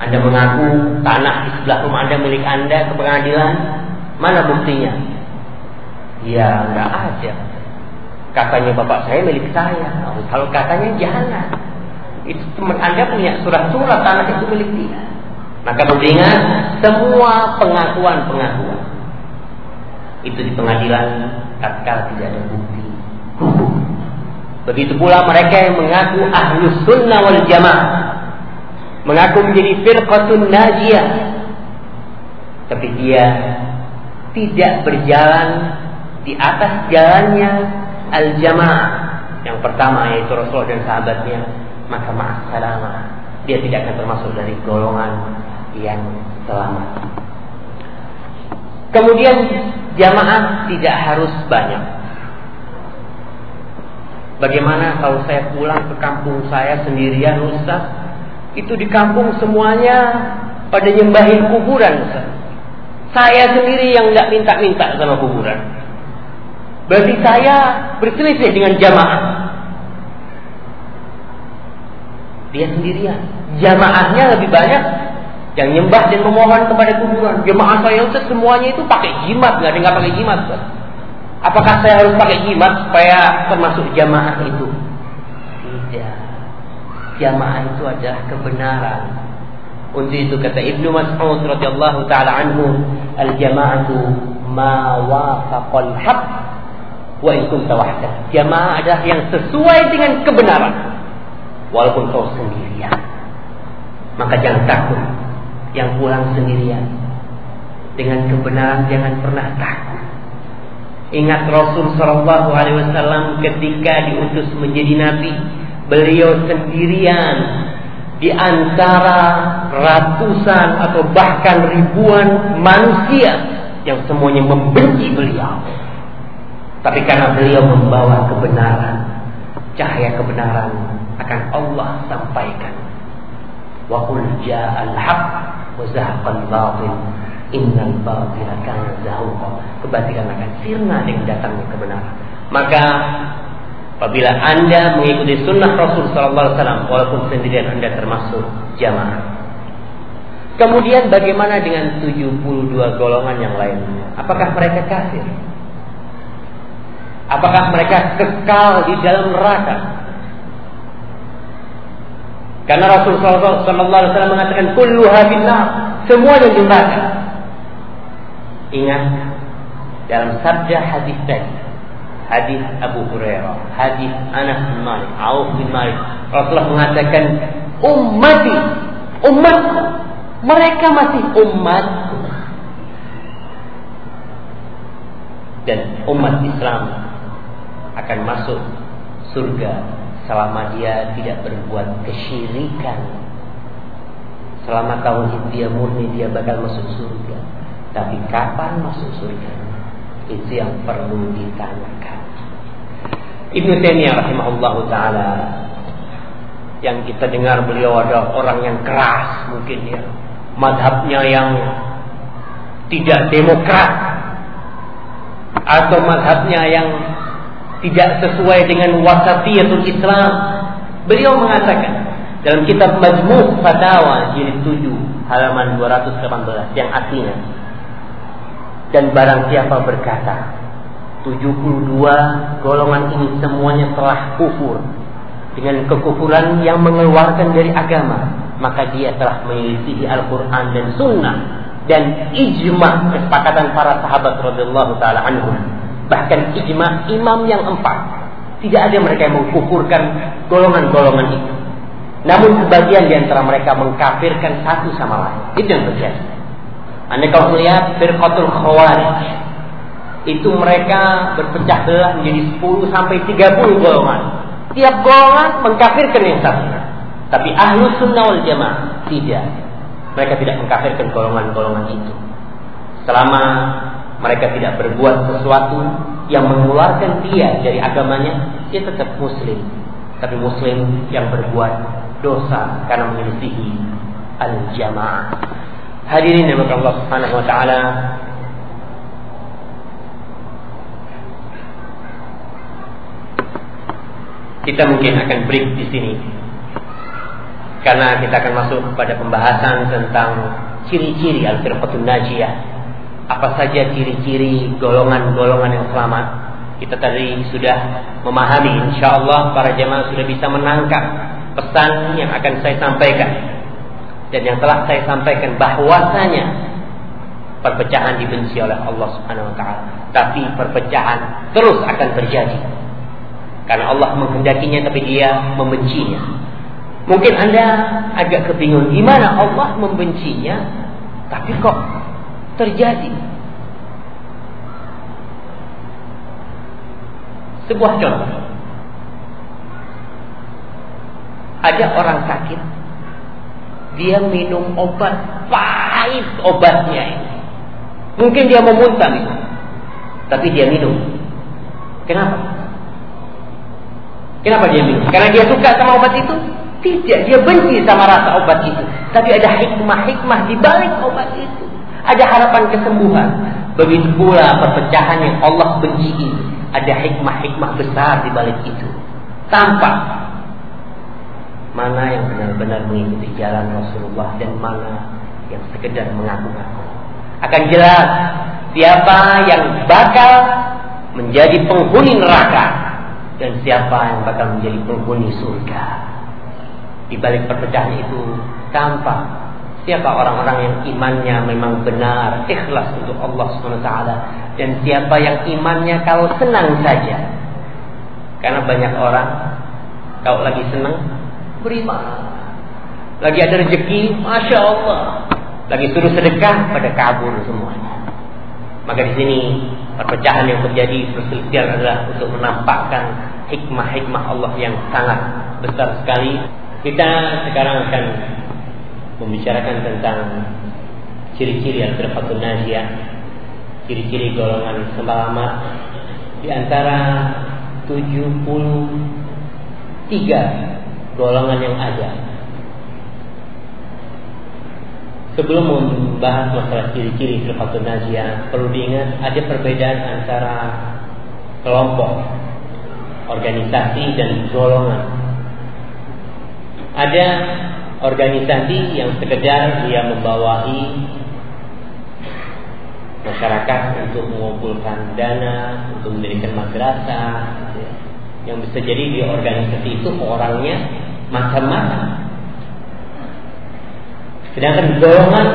Anda mengaku tanah di sebelah rumah Anda milik Anda ke pengadilan, mana buktinya? Ya nggak ada. Katanya bapak saya milik saya. Kalau katanya jangan. Itu teman Anda punya surat-surat tanah itu milik dia. Maka ingat semua pengakuan-pengakuan itu di pengadilan tatkala tidak ada bukti. Begitu pula mereka yang mengaku ahlus sunnah wal jamaah. Mengaku menjadi firqatun najiyah. Tapi dia tidak berjalan di atas jalannya al-jamaah. Yang pertama yaitu Rasulullah dan sahabatnya. Maka ma'as dia tidak akan termasuk dari golongan yang selamat. Kemudian jamaah tidak harus banyak. Bagaimana kalau saya pulang ke kampung saya sendirian Ustaz? Itu di kampung semuanya pada nyembahin kuburan. Saya sendiri yang nggak minta-minta sama kuburan. Berarti saya berselisih dengan jamaah. Dia sendirian. Jamaahnya lebih banyak yang nyembah dan memohon kepada kuburan. Jemaah saya Ustaz semuanya itu pakai jimat, nggak ada nggak pakai jimat. Ustaz. Apakah saya harus pakai jimat supaya termasuk jamaah itu? Tidak. Jamaah itu adalah kebenaran. Untuk itu kata Ibnu Mas'ud radhiyallahu taala anhu, al-jama'atu ma wafaqal haqq wa in kunta wahdak. Jamaah adalah yang sesuai dengan kebenaran walaupun kau sendirian. Maka jangan takut yang pulang sendirian. Dengan kebenaran jangan pernah takut. Ingat Rasul Shallallahu Alaihi Wasallam ketika diutus menjadi nabi, beliau sendirian di antara ratusan atau bahkan ribuan manusia yang semuanya membenci beliau. Tapi karena beliau membawa kebenaran, cahaya kebenaran akan Allah sampaikan. Wa qul ja'al haq wa zahaqal batil innal batila kana zahuqa. Kebatilan akan sirna dengan datangnya kebenaran. Maka Apabila Anda mengikuti sunnah Rasul Sallallahu Alaihi Wasallam, walaupun sendirian Anda termasuk jamaah. Kemudian bagaimana dengan 72 golongan yang lainnya? Apakah mereka kafir? Apakah mereka kekal di dalam neraka? Karena Rasul Sallallahu Alaihi Wasallam mengatakan kullu habinah, semuanya di neraka. Ingat dalam sabda hadis tadi, hadis Abu Hurairah, hadis Anas bin Malik, Auf bin Malik. Rasulullah mengatakan, ummati, umatku, mereka masih umatku. Dan umat Islam akan masuk surga selama dia tidak berbuat kesyirikan. Selama tauhid dia murni dia bakal masuk surga. Tapi kapan masuk surga? Itu yang perlu ditanyakan. Ibnu Taimiyah rahimahullah taala. Yang kita dengar beliau adalah orang yang keras mungkin ya. Madhabnya yang tidak demokrat. Atau madhabnya yang tidak sesuai dengan wasatiyatul Islam. Beliau mengatakan dalam kitab Majmu' Fatawa jilid 7 halaman 218 yang aslinya dan barang siapa berkata 72 golongan ini semuanya telah kufur. Dengan kekufuran yang mengeluarkan dari agama maka dia telah menyelisihi Al-Quran dan Sunnah dan ijma kesepakatan para sahabat radhiyallahu taala anhum. Bahkan ijma imam yang empat. Tidak ada mereka yang mengkufurkan golongan-golongan itu. Namun sebagian di antara mereka mengkafirkan satu sama lain. Itu yang terjadi. Anda kalau melihat firqatul khawarij itu mereka berpecah belah menjadi 10 sampai 30 golongan. Tiap golongan mengkafirkan yang satunya. Tapi ahlu sunnah wal jamaah tidak. Mereka tidak mengkafirkan golongan-golongan itu. Selama mereka tidak berbuat sesuatu yang mengeluarkan dia dari agamanya, dia tetap muslim. Tapi muslim yang berbuat dosa karena menyelisihi al-jamaah. Hadirin yang Allah taala, Kita mungkin akan break di sini. Karena kita akan masuk pada pembahasan tentang ciri-ciri al-firqatun najiyah. Apa saja ciri-ciri golongan-golongan yang selamat. Kita tadi sudah memahami, insya Allah para jemaah sudah bisa menangkap pesan yang akan saya sampaikan. Dan yang telah saya sampaikan bahwasanya perpecahan dibenci oleh Allah Subhanahu wa taala, tapi perpecahan terus akan terjadi karena Allah menghendakinya tapi dia membencinya. Mungkin Anda agak kebingungan gimana Allah membencinya tapi kok terjadi. Sebuah contoh. Ada orang sakit Dia minum obat pahit obatnya ini. Mungkin dia mau muntah itu. Tapi dia minum. Kenapa? Kenapa dia minum? Karena dia suka sama obat itu? Tidak, dia benci sama rasa obat itu. Tapi ada hikmah-hikmah di balik obat itu. Ada harapan kesembuhan. Begitu pula perpecahan yang Allah benci itu. Ada hikmah-hikmah besar di balik itu. Tampak mana yang benar-benar mengikuti jalan Rasulullah dan mana yang sekedar mengaku-ngaku. Akan jelas siapa yang bakal menjadi penghuni neraka dan siapa yang bakal menjadi penghuni surga. Di balik perpecahan itu tampak siapa orang-orang yang imannya memang benar, ikhlas untuk Allah SWT dan siapa yang imannya kalau senang saja. Karena banyak orang kalau lagi senang beriman. Lagi ada rezeki, masya Allah. Lagi suruh sedekah pada kabur semuanya. Maka di sini perpecahan yang terjadi perselisihan adalah untuk menampakkan hikmah-hikmah Allah yang sangat besar sekali kita sekarang akan membicarakan tentang ciri-ciri al-firqatun najiyah, ciri-ciri golongan selamat di antara 73 golongan yang ada. Sebelum membahas masalah ciri-ciri firqatun najiyah, perlu diingat ada perbedaan antara kelompok, organisasi dan golongan ada organisasi yang sekedar dia membawahi masyarakat untuk mengumpulkan dana, untuk mendirikan madrasah. Ya. Yang bisa jadi di organisasi itu orangnya macam-macam. Sedangkan golongan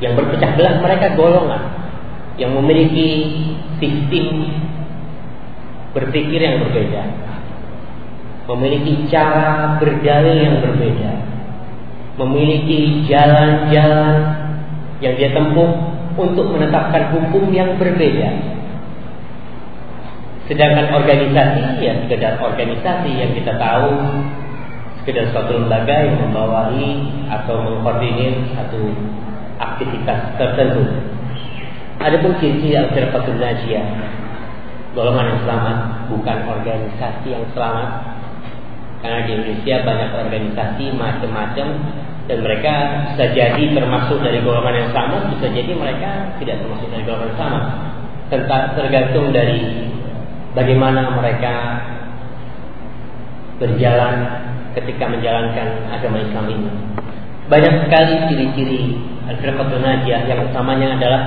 yang berpecah belah mereka golongan yang memiliki sistem berpikir yang berbeda memiliki cara berdalil yang berbeda, memiliki jalan-jalan yang dia tempuh untuk menetapkan hukum yang berbeda. Sedangkan organisasi ya sekedar organisasi yang kita tahu sekedar suatu lembaga yang membawahi atau mengkoordinir satu aktivitas tertentu. Adapun ciri-ciri al-firqatul najiyah golongan yang selamat bukan organisasi yang selamat karena di Indonesia banyak organisasi macam-macam dan mereka bisa jadi termasuk dari golongan yang sama, bisa jadi mereka tidak termasuk dari golongan yang sama. Tentang tergantung dari bagaimana mereka berjalan ketika menjalankan agama Islam ini. Banyak sekali ciri-ciri al-firqatul najiyah yang utamanya adalah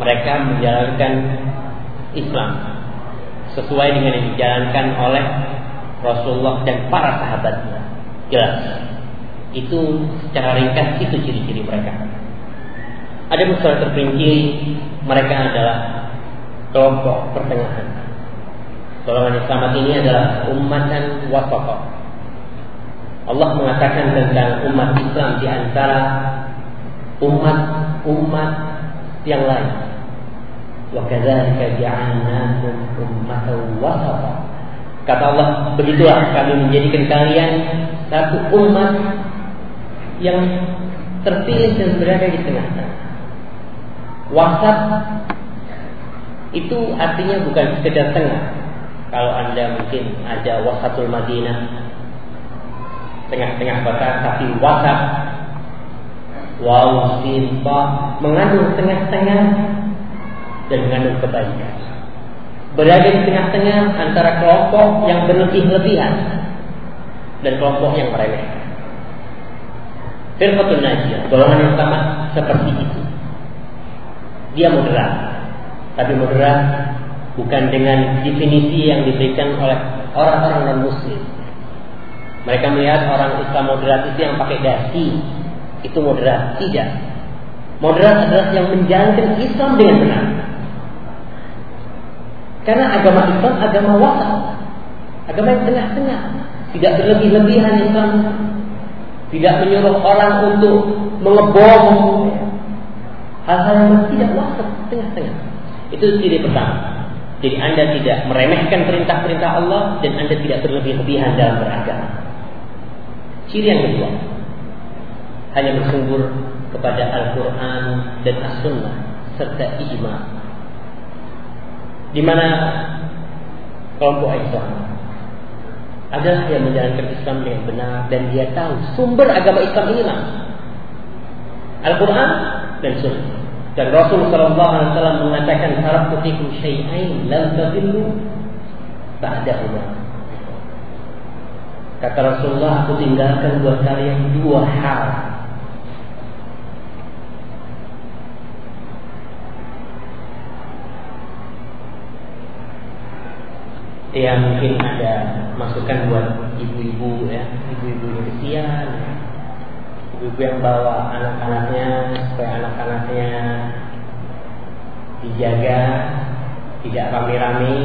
mereka menjalankan Islam sesuai dengan yang dijalankan oleh Rasulullah dan para sahabatnya. Jelas. Itu secara ringkas itu ciri-ciri mereka. Ada masalah terperinci mereka adalah kelompok pertengahan. Golongan selamat ini adalah umatan wasata. Allah mengatakan tentang umat Islam di antara umat-umat yang lain. Wa kadzalika ja'alnakum ummatan wasata. Kata Allah, begitulah kami menjadikan kalian satu umat yang terpilih dan berada di tengah-tengah. Wasat itu artinya bukan sekedar tengah. Kalau anda mungkin ada wasatul Madinah, tengah-tengah kota, tapi wasat, waw, simpa, mengandung tengah-tengah dan mengandung kebaikan berada di tengah-tengah antara kelompok yang berlebih-lebihan dan kelompok yang meremehkan. Firqatun Najiyah, golongan yang seperti itu. Dia moderat, tapi moderat bukan dengan definisi yang diberikan oleh orang-orang non-muslim. Mereka melihat orang Islam moderat itu yang pakai dasi, itu moderat. Tidak. Moderat adalah yang menjalankan Islam dengan benar. Karena agama Islam agama wasat. Agama yang tengah-tengah. Tidak berlebih-lebihan Islam. Tidak menyuruh orang untuk mengebom. Hal-hal yang tidak wasat. Tengah-tengah. Itu ciri pertama. Jadi Anda tidak meremehkan perintah-perintah Allah dan Anda tidak berlebih-lebihan dalam beragama. Ciri yang kedua. hanya bersumber kepada Al-Quran dan As-Sunnah serta ijma. Di mana kelompok Islam adalah yang menjalankan Islam dengan benar dan dia tahu sumber agama Islam ini Al-Quran dan Sunnah. Dan Rasul Sallallahu Alaihi Wasallam mengatakan harap kutikum syai'ain lam tadillu ba'dahuma. Kata Rasulullah, aku tinggalkan buat kalian dua hal. Yang mungkin ada masukan buat ibu-ibu ya, ibu-ibu yang kesian, ibu-ibu yang bawa anak-anaknya supaya anak-anaknya dijaga, tidak rame-rame,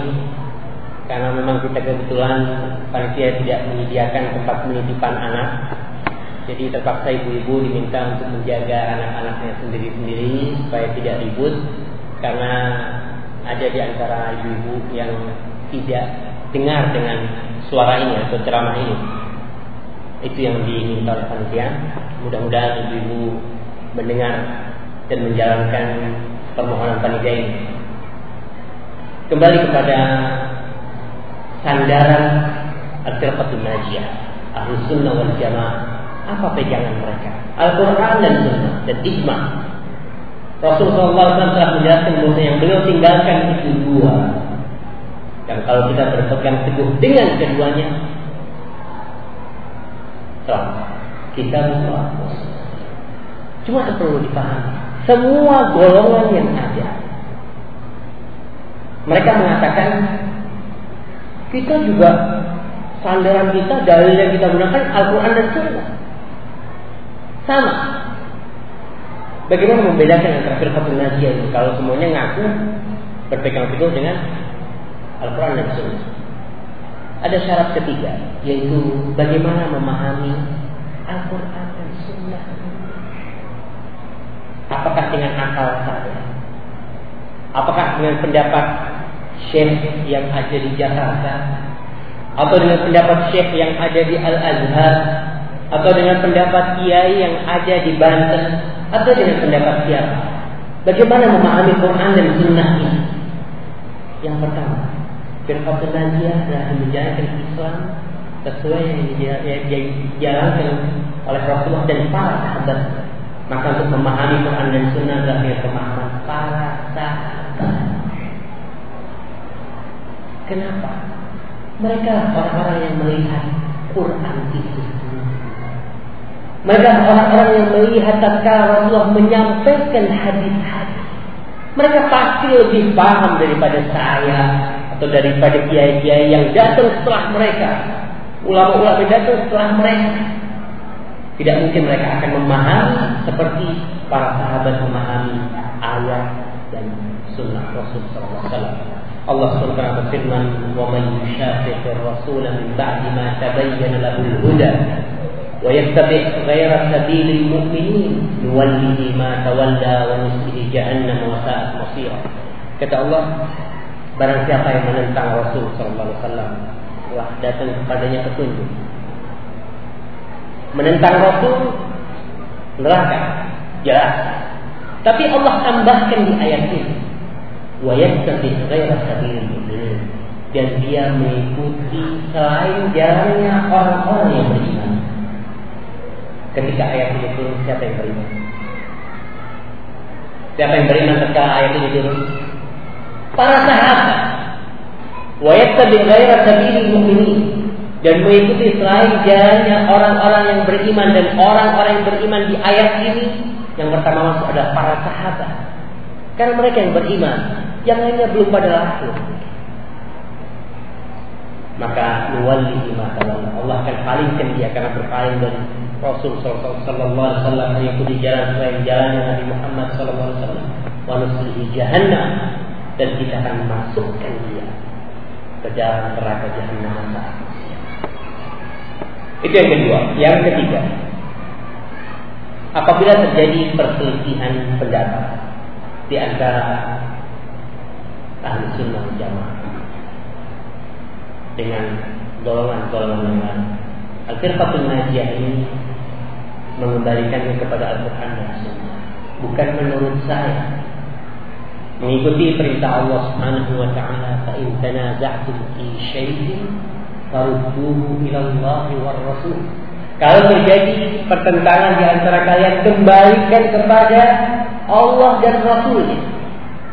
karena memang kita kebetulan panitia tidak menyediakan tempat penitipan anak. Jadi terpaksa ibu-ibu diminta untuk menjaga anak-anaknya sendiri-sendiri supaya tidak ribut karena ada di antara ibu-ibu yang tidak dengar dengan suara ini atau ceramah ini. Itu yang diminta oleh panitia. Mudah-mudahan ibu-ibu mendengar dan menjalankan permohonan panitia ini. Kembali kepada sandaran Al-Firqatul Najiyah Ahlu Sunnah wal Jamaah. Apa pegangan mereka? Al-Quran dan Sunnah dan Ijma. Rasulullah SAW telah menjelaskan bahwa yang beliau tinggalkan itu dua. Dan kalau kita berpegang teguh dengan keduanya selamat kita Allah cuma yang perlu dipahami. Semua golongan yang ada mereka mengatakan kita juga sandaran kita, dalil yang kita gunakan Al-Quran dan Sunnah. Sama. Bagaimana membedakan antara firqatul najiyah? Kalau semuanya ngaku berpegang teguh dengan Al-Quran dan Sunnah. Ada syarat ketiga, yaitu bagaimana memahami Al-Quran dan Sunnah. Apakah dengan akal saja? Apakah dengan pendapat syekh yang ada di Jakarta atau dengan pendapat syekh yang ada di Al-Azhar atau dengan pendapat kiai yang ada di Banten atau dengan pendapat siapa? Bagaimana memahami Quran dan sunnah ini? Yang pertama firqatul najiyah adalah menjalankan Islam sesuai yang dijalankan oleh Rasulullah dan para sahabat. Maka untuk memahami Quran dan Sunnah adalah pemahaman para sahabat Kenapa? Mereka orang-orang yang melihat Quran itu. Mereka orang-orang yang melihat tatkala Rasulullah menyampaikan hadis-hadis. Mereka pasti lebih paham daripada saya atau daripada kiai-kiai yang datang setelah mereka. Ulama-ulama datang setelah mereka. Tidak mungkin mereka akan memahami seperti para sahabat memahami ayat dan sunnah Rasulullah SAW. Allah Subhanahu berfirman, "Wa man yushaqiqir rasul min ba'di ma tabayyana lahu al-huda wa yattabi' ghayra sabili al-mu'minin nuwallihi ma tawalla wa nuslihi jahannam wa sa'at masira." Kata Allah, barang siapa yang menentang Rasul sallallahu alaihi wasallam, telah datang kepadanya petunjuk. Menentang Rasul neraka jelas. Tapi Allah tambahkan di ayat ini ويتبع غير سبيل المؤمنين dan dia mengikuti selain jalannya orang-orang yang beriman. Ketika ayat ini turun, siapa yang beriman? Siapa yang beriman ketika ayat ini turun? Para sahabat. Wa yattabi ghaira sabilil mu'minin dan mengikuti selain jalannya orang-orang yang beriman dan orang-orang yang beriman di ayat ini yang pertama masuk adalah para sahabat. Karena mereka yang beriman yang lainnya belum pada lahir. Maka nuwalli ma Allah akan palingkan dia karena berpaling dari Rasul sallallahu alaihi wasallam yang di jalan selain jalan Nabi Muhammad sallallahu alaihi wasallam. Wa jahannam dan kita akan masukkan dia ke dalam neraka jahannam Itu yang kedua. Yang ketiga, apabila terjadi perselisihan pendapat di antara ahli sunnah jamaah dengan golongan-golongan yang lain. Al-Firqatul Najiyah ini mengembalikannya kepada Al-Quran dan Sunnah. Bukan menurut saya. Mengikuti perintah Allah Subhanahu wa taala, "Fa in tanaza'tum fi syai'in farudduhu ila Allah war Rasul." Kalau terjadi pertentangan di antara kalian, kembalikan kepada Allah dan Rasulnya.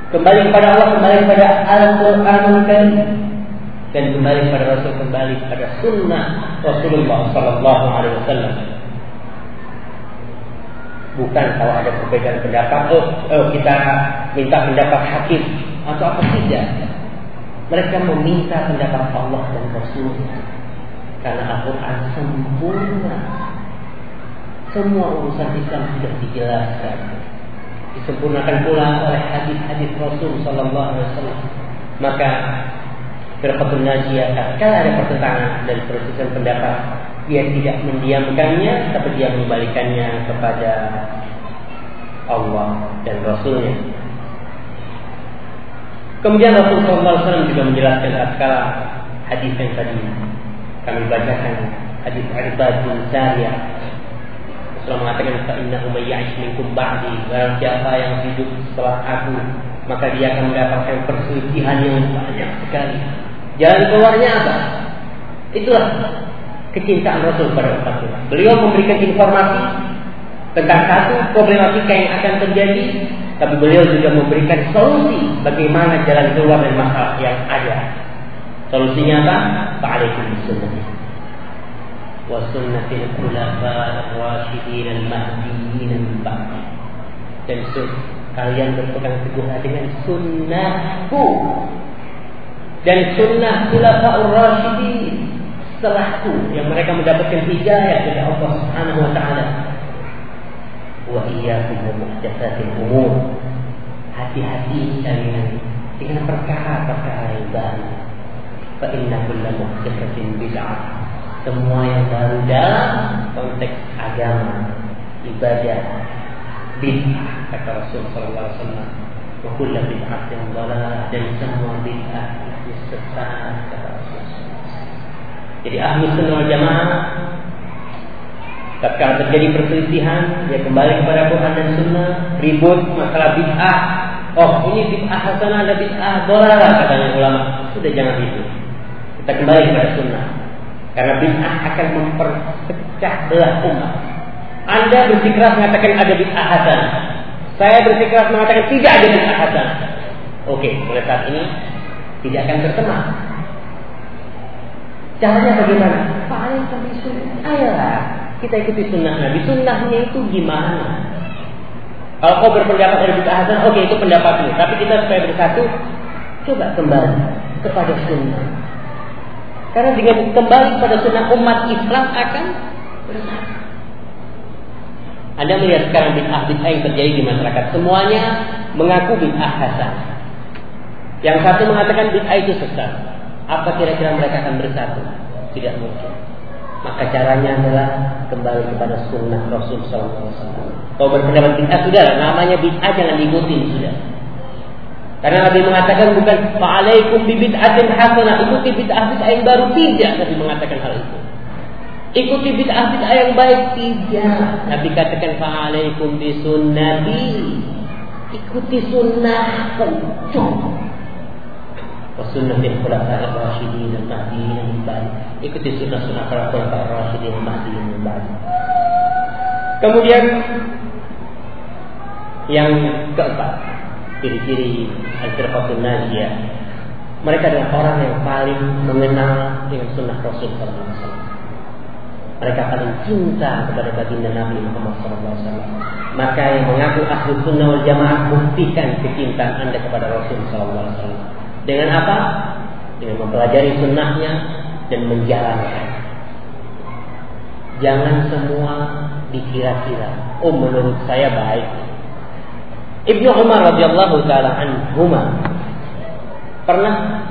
Kembali kepada Allah, kembali kepada Al-Quranul Karim dan kembali kepada Rasul, kembali kepada Sunnah Rasulullah Sallallahu Alaihi Wasallam. Bukan kalau ada perbedaan pendapat, oh, oh kita minta pendapat hakim atau apa tidak. Mereka meminta pendapat Allah dan Rasulnya. Karena Al-Quran sempurna. Semua urusan Islam sudah dijelaskan. Disempurnakan pula oleh hadis-hadis Rasul Sallallahu Alaihi Wasallam. Maka Firqatul Najiyah kalau ada pertentangan dari perselisihan pendapat dia tidak mendiamkannya tapi dia mengembalikannya kepada Allah dan Rasulnya kemudian Rasulullah SAW juga menjelaskan sekarang hadis yang tadi kami bacakan hadis Arbad bin Sariyah Rasulullah mengatakan fa innahu may ya'ish minkum ba'di barang siapa yang hidup setelah aku maka dia akan mendapatkan perselisihan yang banyak sekali Jalan keluarnya apa? Itulah kecintaan Rasul pada umat Beliau memberikan informasi tentang satu problematika yang akan terjadi, tapi beliau juga memberikan solusi bagaimana jalan keluar dari masalah yang ada. Solusinya apa? Fa'alaikum sunnah. Sunnatil khulafa ar-rasyidin al-mahdiyyin min ba'di. Dan kalian berpegang teguh dengan sunnahku dan sunnah khulafaur rasyidin setelahku yang mereka mendapatkan hidayah dari Allah Subhanahu wa taala. Wa iyyakum muhdatsatil umur. Hati-hati kalian dengan perkara-perkara yang baru. Fa inna kulla muhdatsatin bid'ah. Semua yang baru dalam konteks agama, ibadah, bid'ah kata Rasul sallallahu alaihi wasallam. Wa kullu bid'atin dhalalah dan semua bid'ah sesat Jadi ahli sunnah jamaah Ketika terjadi perselisihan Dia kembali kepada Quran dan Sunnah Ribut masalah bid'ah. Oh ini bid'ah hasanah ada bid'ah dolalah katanya ulama. Sudah jangan itu Kita kembali kepada Sunnah Karena bid'ah akan memperpecah belah umat Anda bersikeras mengatakan ada bid'ah hasanah Saya bersikeras mengatakan tidak ada bid'ah hasanah Oke, mulai saat ini tidak akan berteman. Caranya bagaimana? Paling kami sunnah. Ayolah, kita ikuti sunnah Nabi. Sunnahnya itu gimana? Kalau kau berpendapat dari bid'ah hasan, oke itu pendapatmu. Tapi kita supaya bersatu, coba kembali kepada sunnah. Karena dengan kembali kepada sunnah umat Islam akan bersatu. Anda melihat sekarang bid'ah bid'ah yang terjadi di masyarakat. Semuanya mengaku bid'ah hasan. Yang satu mengatakan bid'ah itu sesat. Apa kira-kira mereka akan bersatu? Tidak mungkin. Maka caranya adalah kembali kepada sunnah Rasul SAW. Kalau berpendapat bid'ah sudah, namanya bid'ah jangan diikuti sudah. Karena Nabi mengatakan bukan fa'alaikum bid'atin hasanah, ikuti bid'ah bid'ah yang baru tidak Nabi mengatakan hal itu. Ikuti bid'ah bid'ah yang baik tidak. Nabi katakan fa'alaikum bisunnati. Ikuti sunnahku. Cukup sunnatil khulafa'ir rasyidin al-mahdiyyin min ba'd. Ikuti sunnah-sunnah para khulafa'ir rasyidin al-mahdiyyin min ba'd. Kemudian yang keempat, ciri-ciri al-firqatul najiyah. Mereka adalah orang yang paling mengenal dengan sunnah Rasul wasallam. Mereka paling cinta kepada baginda Nabi Muhammad SAW. Maka yang mengaku ahli sunnah wal jamaah buktikan kecintaan anda kepada Rasul SAW. Dengan apa? Dengan mempelajari sunnahnya dan menjalankan. Jangan semua dikira-kira. Oh menurut saya baik. Ibnu Umar radhiyallahu taala anhuma pernah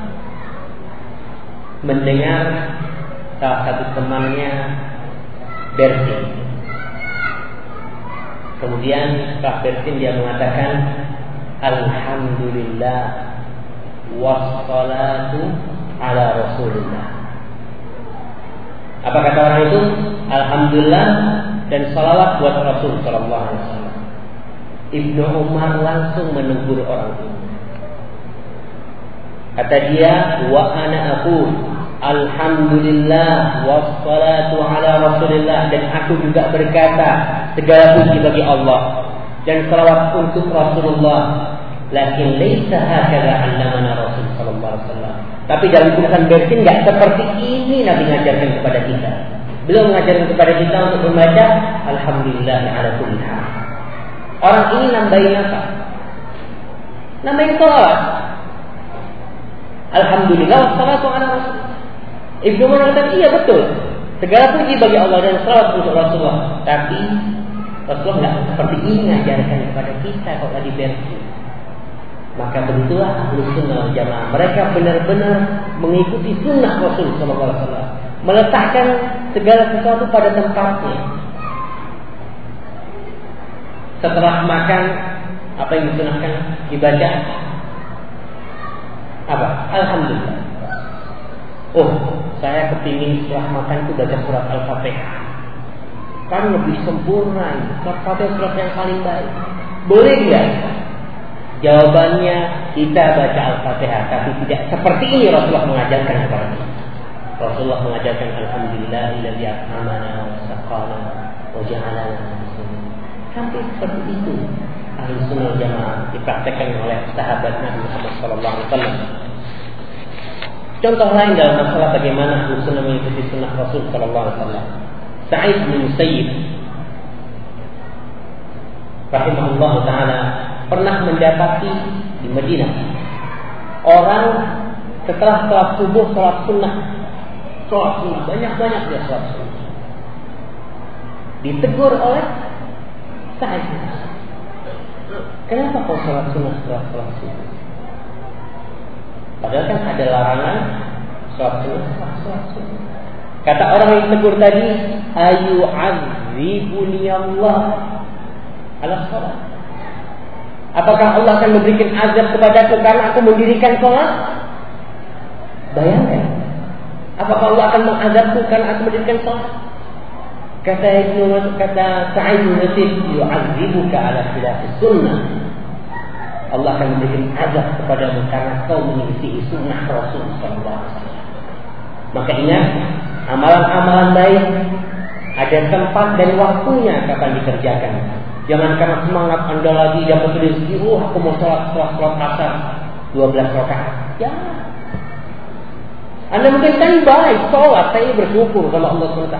mendengar salah satu temannya bersin. Kemudian setelah bersin dia mengatakan Alhamdulillah wassalatu ala rasulillah. Apa kata orang itu? Alhamdulillah dan salawat buat Rasul Sallallahu Alaihi Wasallam. Ibnu Umar langsung menegur orang ini. Kata dia, wa ana aku Alhamdulillah wassalatu ala Rasulillah dan aku juga berkata segala puji bagi Allah dan salawat untuk Rasulullah. Lakin laisa hakala 'allamana Rasul sallallahu alaihi wasallam. Tapi dalam tulisan bersin enggak seperti ini Nabi mengajarkan kepada kita. Beliau mengajarkan kepada kita untuk membaca Alhamdulillah ala kulli hal. Orang ini nambahin apa? Nambahin salawat. Alhamdulillah wassalatu ala Rasul. Ibnu mengatakan iya betul. Segala puji bagi Allah dan salawat untuk Rasulullah. Tapi Rasulullah nggak seperti ini mengajarkan kepada kita kalau tadi versi. Maka begitulah ahlu sunnah jamaah. Mereka benar-benar mengikuti sunnah Rasul Sallallahu Alaihi Wasallam. Meletakkan segala sesuatu pada tempatnya. Setelah makan, apa yang disunahkan dibaca? Apa? Alhamdulillah. Oh, saya kepingin setelah makan itu baca surat Al-Fatihah. Kan lebih sempurna. Surat Fatihah surat yang paling baik. Boleh nggak? Jawabannya kita baca Al-Fatihah, tapi tidak seperti ini Rasulullah mengajarkan kepada kita. Rasulullah mengajarkan Alhamdulillahilladzi at'amana wa saqana wa Sampai seperti itu. Ahli sunnah jamaah dipraktekkan oleh sahabat Nabi Muhammad Sallallahu Alaihi Wasallam. Contoh lain dalam masalah bagaimana ahli sunnah mengikuti sunnah Rasul Wasallam. Sa'id bin Musayyib rahimahullah taala pernah mendapati di Madinah orang setelah sholat subuh sholat sunnah sholat sunnah banyak banyak dia sholat sunnah ditegur oleh Sa'id kenapa kau sholat sunnah setelah sholat subuh padahal kan ada larangan sholat sunnah sholat sunnah kata orang yang tegur tadi ayu azibuni Allah ala sholat Apakah Allah akan memberikan azab kepadaku karena aku mendirikan sholat? Bayangkan. Apakah Allah akan mengazabku karena aku mendirikan sholat? Kata Ibnu kata Sa'id bin Nasib, "Yu'adzibuka ala khilaf sunnah." Allah akan memberikan azab kepadamu karena kau mengisi sunnah Rasul sallallahu alaihi wasallam. Maka ingat, amalan-amalan baik ada tempat dan waktunya kapan dikerjakan. Jangan karena semangat anda lagi dapat rezeki, oh aku mau sholat sholat sholat asar 12 rakaat. Ya. Anda mungkin kan baik sholat, saya bersyukur sama Allah SWT.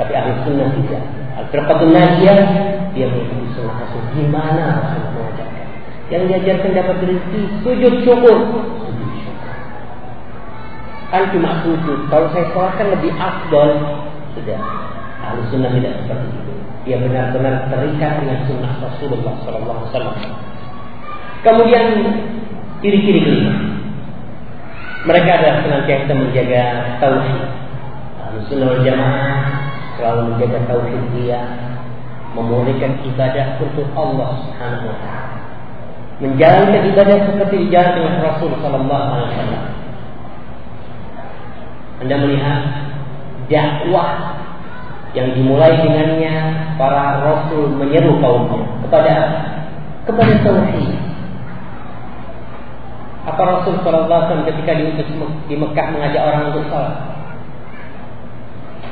Tapi ahli sunnah tidak. Al-Firqatul Najiyah dia mengikuti sunnah Rasul. Gimana Rasul mengajarkan? Yang diajarkan dapat rezeki, sujud syukur. Sujud syukur. Kan cuma sujud. Kalau saya sholat kan lebih afdol. Sudah. Ahli sunnah tidak seperti itu dia benar-benar terikat dengan sunnah Rasulullah Wasallam. Kemudian ciri-ciri kelima, mereka adalah senantiasa menjaga tauhid. Sunnah jamaah selalu menjaga tauhid dia, memulihkan ibadah untuk Allah Subhanahu Wa Taala, menjalankan ibadah seperti dijalankan Rasul Sallallahu Alaihi Wasallam. Anda melihat dakwah yang dimulai dengannya para rasul menyeru kaumnya kepada kepada tauhid. Apa Rasul Sallallahu Alaihi Wasallam ketika diutus di Mekah mengajak orang untuk salat,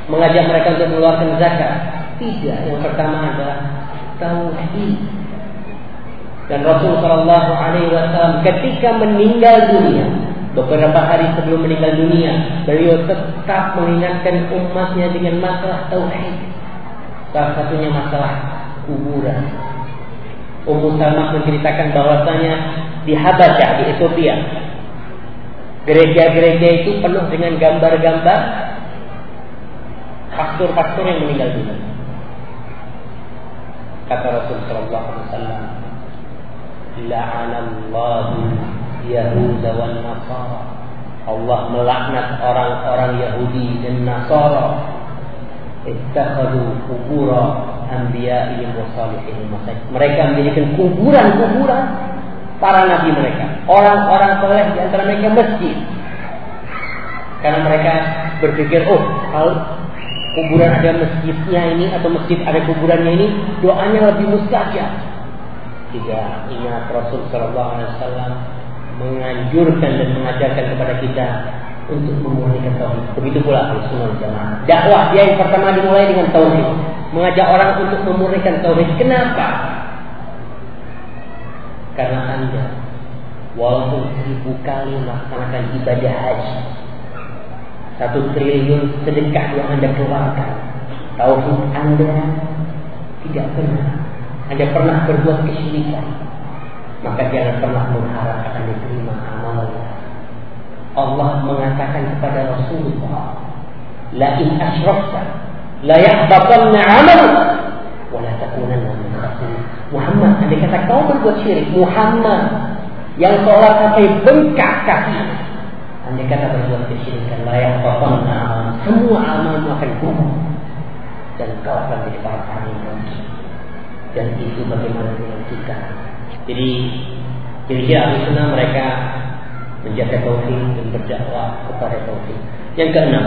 mengajak mereka untuk mengeluarkan zakat? Tidak. Yang pertama adalah tauhid. Dan Rasul Sallallahu Alaihi Wasallam ketika meninggal dunia, Beberapa hari sebelum meninggal dunia, beliau tetap mengingatkan umatnya dengan masalah tauhid. Salah satunya masalah kuburan. Ummu Salmah menceritakan bahwasanya di di Ethiopia gereja-gereja itu penuh dengan gambar-gambar pastor-pastor yang meninggal dunia. Kata Rasul sallallahu alaihi wasallam, "La'anallahu Yahud dan Nasara. Allah melaknat orang-orang Yahudi dan Nasara. Ittakhadu kubura anbiya'ihim wa salihihim. Mereka memiliki kuburan-kuburan para nabi mereka. Orang-orang soleh di antara mereka masjid. Karena mereka berpikir, oh kalau kuburan ada masjidnya ini atau masjid ada kuburannya ini doanya lebih mustajab. Tidak ingat Rasul Shallallahu Alaihi Wasallam menganjurkan dan mengajarkan kepada kita untuk memulihkan tauhid. Begitu pula Sunnah Jamaah. Dakwah dia yang pertama dimulai dengan tauhid, mengajak orang untuk memulihkan tauhid. Kenapa? Karena anda walaupun seribu kali melaksanakan ibadah haji, satu triliun sedekah yang anda keluarkan, tauhid anda tidak pernah, anda pernah berbuat kesyirikan, maka jangan pernah mengharap akan diterima amalnya. Allah mengatakan kepada Rasulullah, "La in asyrakta la yahbatanna 'amaluk wa la takunanna min Muhammad, andai kata kau berbuat syirik, Muhammad yang seolah sampai bengkak kaki. Andai kata berbuat kesyirikan, la yahbatanna 'amaluk. Semua amalmu akan gugur dan kau akan menjadi orang yang Dan itu bagaimana dengan kita? Jadi, jadi ahli sunnah mereka menjaga tauhid dan berdakwah kepada tauhid. Yang keenam,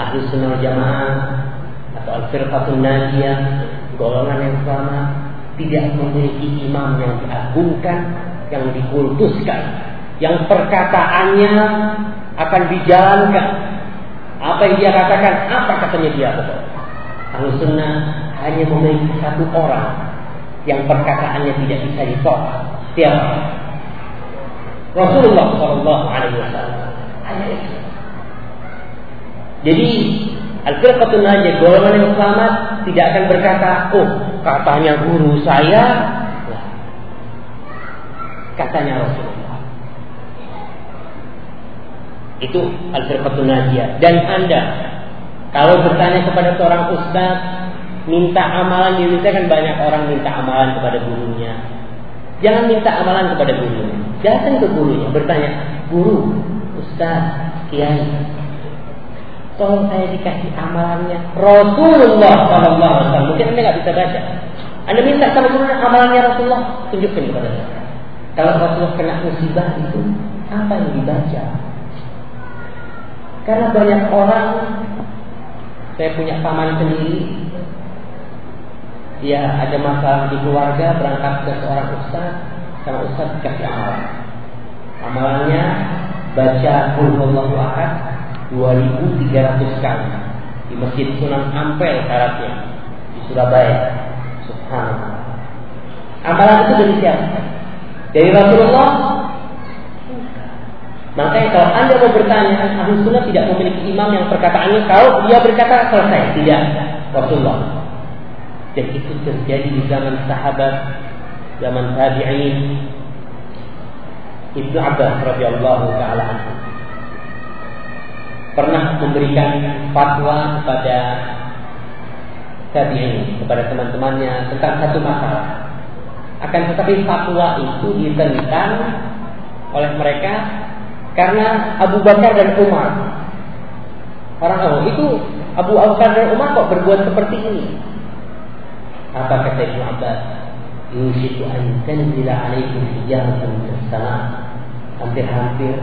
ahli sunnah jamaah atau al-firqatun najiyah, golongan yang sama tidak memiliki imam yang diagungkan, yang dikultuskan, yang perkataannya akan dijalankan. Apa yang dia katakan, apa katanya dia Ahli sunnah hanya memiliki satu orang yang perkataannya tidak bisa ditolak. Siapa? Rasulullah Shallallahu Alaihi Wasallam. Jadi Al-Firqatun Najah golongan yang selamat tidak akan berkata, oh katanya guru saya, katanya Rasulullah. Itu Al-Firqatun Najah. Dan Anda kalau bertanya kepada seorang ustaz, minta amalan di Indonesia kan banyak orang minta amalan kepada gurunya. Jangan minta amalan kepada gurunya. Datang ke gurunya bertanya, guru, ustaz, kiai, tolong saya dikasih amalannya Rasulullah Sallallahu Alaihi Wasallam. Mungkin anda nggak bisa baca. Anda minta sama guru amalannya Rasulullah, tunjukkan kepada saya. Kalau Rasulullah kena musibah itu, apa yang dibaca? Karena banyak orang, saya punya paman sendiri, dia ada masalah di keluarga berangkat ke seorang ustaz sama ustaz dikasih amalan amalannya baca Qul Ahad 2300 kali. Di Masjid Sunan Ampel syaratnya. Di Surabaya. Subhanallah. Amalan itu dari siapa? dari Rasulullah Makanya kalau anda mau bertanya, Ahlu Sunnah tidak memiliki imam yang perkataannya kalau dia berkata selesai, tidak. Rasulullah. Dan itu terjadi di zaman sahabat zaman tabi'in. Ibnu Abbas radhiyallahu taala anhu. Pernah memberikan fatwa kepada tabi'in kepada teman-temannya tentang satu masalah. Akan tetapi fatwa itu ditentang oleh mereka karena Abu Bakar dan Umar orang awam itu Abu Bakar dan Umar kok berbuat seperti ini apa kata Ibnu Abbas? Yushiku an tanzila alaikum hijaratun sama. Hampir-hampir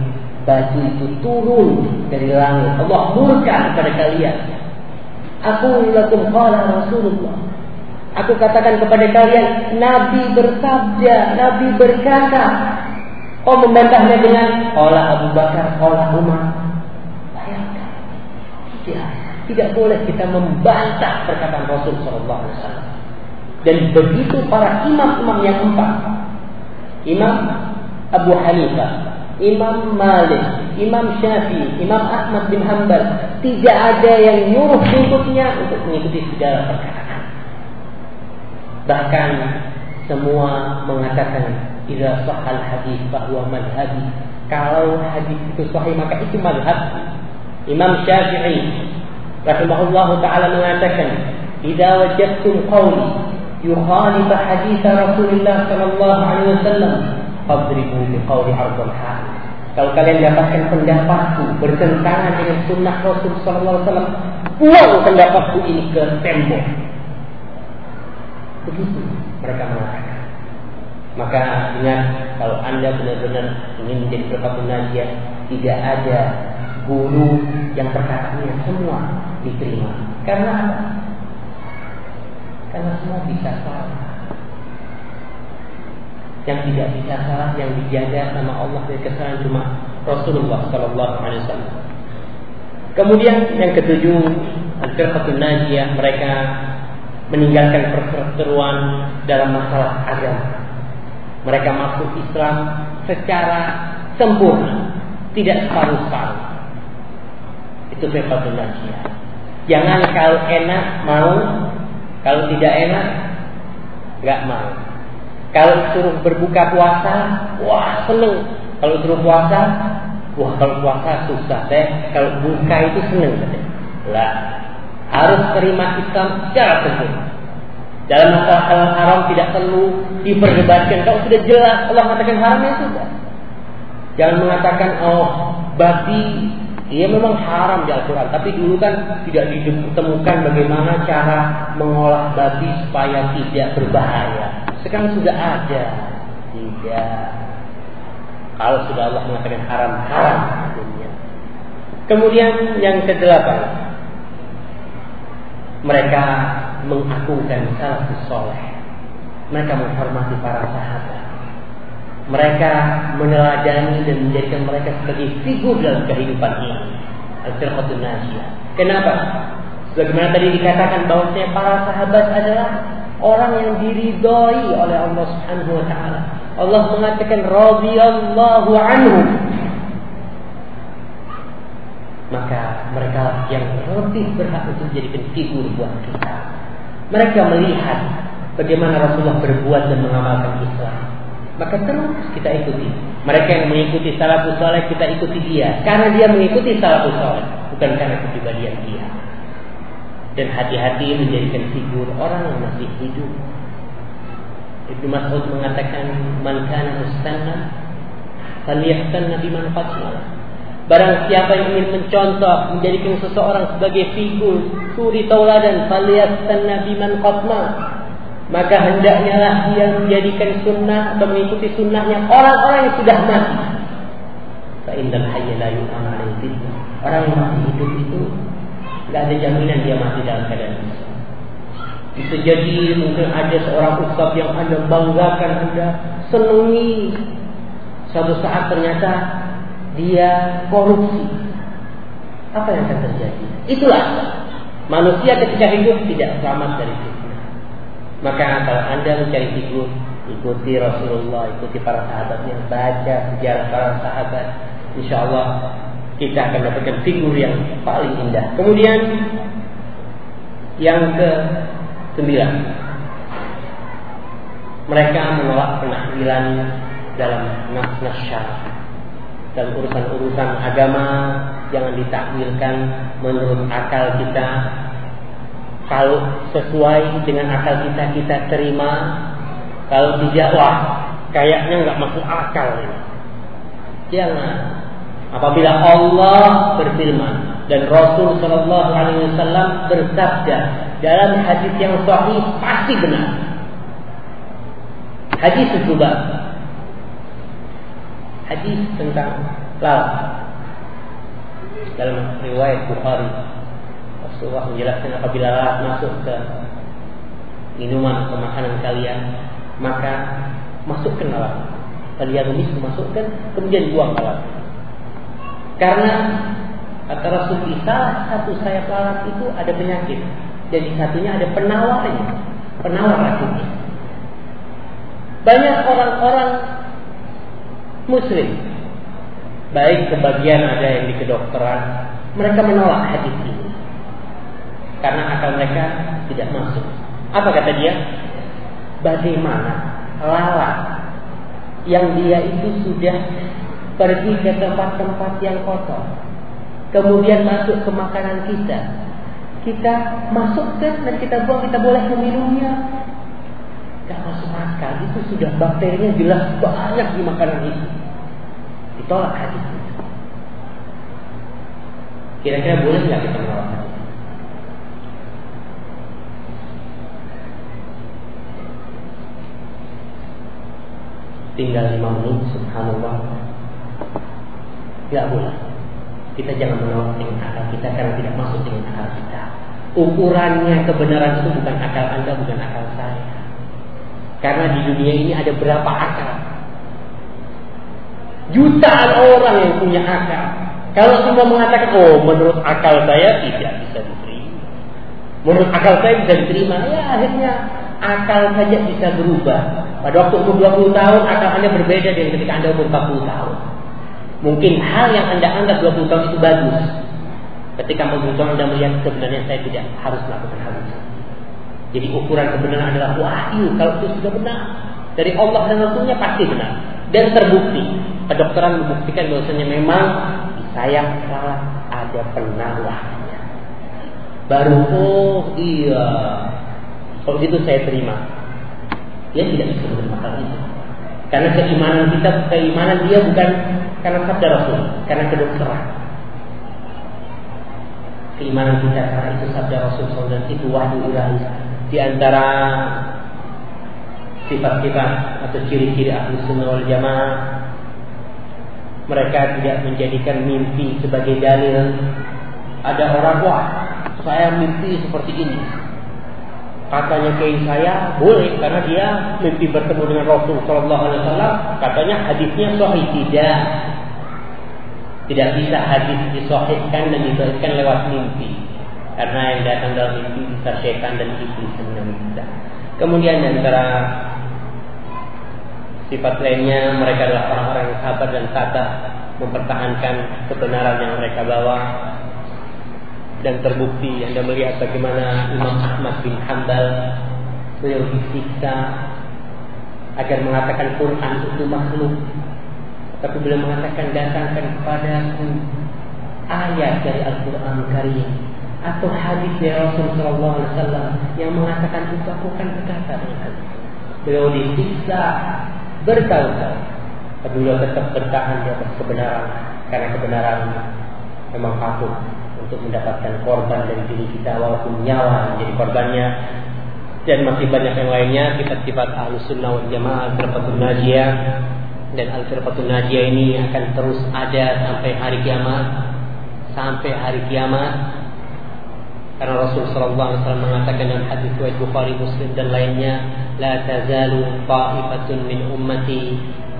batu itu turun dari langit. Allah murka kepada kalian. Aku lakum qala Rasulullah. Aku katakan kepada kalian, Nabi bersabda, Nabi berkata. Oh membantahnya dengan Olah Abu Bakar, olah Umar. Bayangkan. Tidak, tidak boleh kita membantah perkataan Rasul Sallallahu Alaihi Wasallam. Dan begitu para imam-imam yang empat. Imam Abu Hanifah, Imam Malik, Imam Syafi'i, Imam Ahmad bin Hanbal. Tidak ada yang nyuruh pengikutnya untuk mengikuti segala perkataan. Bahkan semua mengatakan Idza sahal hadis bahwa madhabi. Kalau hadis itu sahih maka itu madhab. Imam Syafi'i rahimahullahu taala mengatakan, "Idza wajadtum qawli yukhalif hadis Rasulullah sallallahu alaihi wasallam, fadribu bi qawli ardhal hal." Kalau kalian dapatkan pendapatku bertentangan dengan sunnah Rasul sallallahu alaihi wasallam, buang pendapatku ini ke tembok. Begitu mereka mengatakan. Maka ingat kalau anda benar-benar ingin menjadi berkabung najiyah, tidak ada guru yang perkataannya semua diterima. Karena? Karena semua bisa salah. Yang tidak bisa salah, yang dijaga sama Allah dari kesalahan cuma Rasulullah Sallallahu Alaihi Wasallam. Kemudian yang ketujuh, al-firqatul najiyah mereka meninggalkan perseteruan dalam masalah agama. Mereka masuk Islam secara sempurna, tidak separuh-separuh. Itu firqatul najiyah. Jangan kalau enak mau, kalau tidak enak nggak mau. Kalau suruh berbuka puasa, wah seneng. Kalau suruh puasa, wah kalau puasa susah deh. Kalau buka itu seneng deh. Lah, harus terima Islam secara sempurna. Dalam masalah halal haram tidak perlu diperdebatkan. Kalau sudah jelas Allah mengatakan haram ya sudah. Jangan mengatakan oh babi Iya memang haram di Al-Quran, tapi dulu kan tidak ditemukan bagaimana cara mengolah babi supaya tidak berbahaya. Sekarang sudah ada. Tidak. Kalau sudah Allah mengatakan haram, haram dunia. Kemudian yang kedelapan, mereka mengagungkan salafus soleh. Mereka menghormati para sahabat. Mereka meneladani dan menjadikan mereka sebagai figur dalam kehidupan ini. Al-Firqatul Nasiyah. Kenapa? Sebagaimana tadi dikatakan bahwasanya para sahabat adalah orang yang diridhoi oleh Allah Subhanahu wa taala. Allah mengatakan radhiyallahu anhu maka mereka yang lebih berhak untuk menjadikan figur buat kita. Mereka melihat bagaimana Rasulullah berbuat dan mengamalkan Islam. Maka terus kita ikuti. Mereka yang mengikuti salafus saleh kita ikuti dia. Karena dia mengikuti salafus saleh. Bukan karena kepribadian dia. Dan hati-hati menjadikan figur orang yang masih hidup. Ibnu Mas'ud mengatakan, Man kana mustanna, faliyahtanna biman qatla. Barang siapa yang ingin mencontoh, menjadikan seseorang sebagai figur, suri tauladan, faliyatan nabi man qatma. Maka hendaknya lah dia menjadikan sunnah atau mengikuti sunnahnya orang-orang yang sudah mati. Fa'indal hayya la Orang yang masih hidup itu tidak ada jaminan dia mati dalam keadaan. Bisa jadi mungkin ada seorang ustaz yang anda banggakan, anda senangi. Suatu saat ternyata dia korupsi. Apa yang akan terjadi? Itulah manusia ketika hidup tidak selamat dari fitnah. Maka kalau anda mencari figur, ikuti Rasulullah, ikuti para sahabatnya, baca sejarah para sahabat, insya Allah kita akan dapatkan figur yang paling indah. Kemudian yang ke sembilan, mereka menolak penahwilan dalam nas-nas dalam urusan-urusan agama jangan ditakwilkan menurut akal kita. Kalau sesuai dengan akal kita kita terima. Kalau tidak wah kayaknya nggak masuk akal jangan. Apabila Allah berfirman dan Rasul Shallallahu Alaihi Wasallam bersabda dalam hadis yang sahih pasti benar. Hadis sebab hadis tentang lalat. Dalam riwayat Bukhari, Rasulullah menjelaskan apabila lalat masuk ke minuman atau makanan kalian, maka masukkan lalat. Kalian ini masukkan, kemudian buang lalat. Karena kata Rasul salah satu sayap lalat itu ada penyakit. Jadi satunya ada penawarnya, penawar racunnya. Banyak orang-orang muslim. Baik sebagian ada yang di kedokteran, mereka menolak hadis ini. Karena akal mereka tidak masuk. Apa kata dia? Bagaimana lalat yang dia itu sudah pergi ke tempat-tempat yang kotor. Kemudian masuk ke makanan kita. Kita masukkan dan kita buang, kita boleh meminumnya. Gak masuk. Itu sudah bakterinya jelas banyak di makanan itu. Ditolak hadis Kira-kira boleh nggak kita menolak hadis? Tinggal lima menit, subhanallah. Tidak boleh. Kita jangan menolak dengan akal kita karena tidak masuk dengan akal kita. Ukurannya kebenaran itu bukan akal Anda, bukan akal saya. Karena di dunia ini ada berapa akal? Jutaan orang yang punya akal. Kalau semua mengatakan, oh menurut akal saya tidak bisa diterima. Menurut akal saya bisa diterima, ya akhirnya akal saja bisa berubah. Pada waktu umur 20 tahun, akal Anda berbeda dengan ketika Anda umur 40 tahun. Mungkin hal yang Anda anggap 20 tahun itu bagus. Ketika umur Anda melihat sebenarnya saya tidak harus melakukan hal itu. Jadi ukuran kebenaran adalah wahyu. Kalau itu sudah benar. Dari Allah dan Rasulnya pasti benar. Dan terbukti. Kedokteran membuktikan bahwasanya memang saya salah ada penawarnya. Baru oh iya kalau gitu saya terima. Dia tidak bisa menerima itu. Karena keimanan kita, keimanan dia bukan karena sabda Rasul, karena kedokteran. Keimanan kita karena itu sabda Rasul dan itu wahyu ilahi. Di antara sifat-sifat atau ciri-ciri ahli sunnah wal jamaah mereka tidak menjadikan mimpi sebagai dalil. Ada orang wah, saya mimpi seperti ini. Katanya kiai saya boleh karena dia mimpi bertemu dengan Rasul Shallallahu Alaihi Wasallam. Katanya hadisnya sahih tidak. Tidak bisa hadis disahihkan dan disahihkan lewat mimpi. Karena yang datang dalam mimpi bisa setan dan iblis yang bisa. Kemudian antara sifat lainnya mereka adalah orang-orang yang sabar dan sabar mempertahankan kebenaran yang mereka bawa. Dan terbukti Anda melihat bagaimana Imam Ahmad bin Hanbal beliau disiksa agar mengatakan Quran itu makhluk. Tapi beliau mengatakan datangkan kepadaku ayat dari Al-Quran Karim atau hadis dari Rasulullah SAW yang mengatakan itu aku akan berkata dengan beliau disiksa bertahun-tahun. Beliau tetap bertahan di atas kebenaran karena kebenaran memang patut untuk mendapatkan korban dari diri kita walaupun nyawa menjadi korbannya. Dan masih banyak yang lainnya sifat-sifat ahlus sunnah wal jamaah al najiyah. Dan al firqatul najiyah ini akan terus ada sampai hari kiamat sampai hari kiamat karena Rasul Sallallahu Alaihi Wasallam mengatakan dalam hadis riwayat Bukhari Muslim dan lainnya la tazalu ta'ifatun min ummati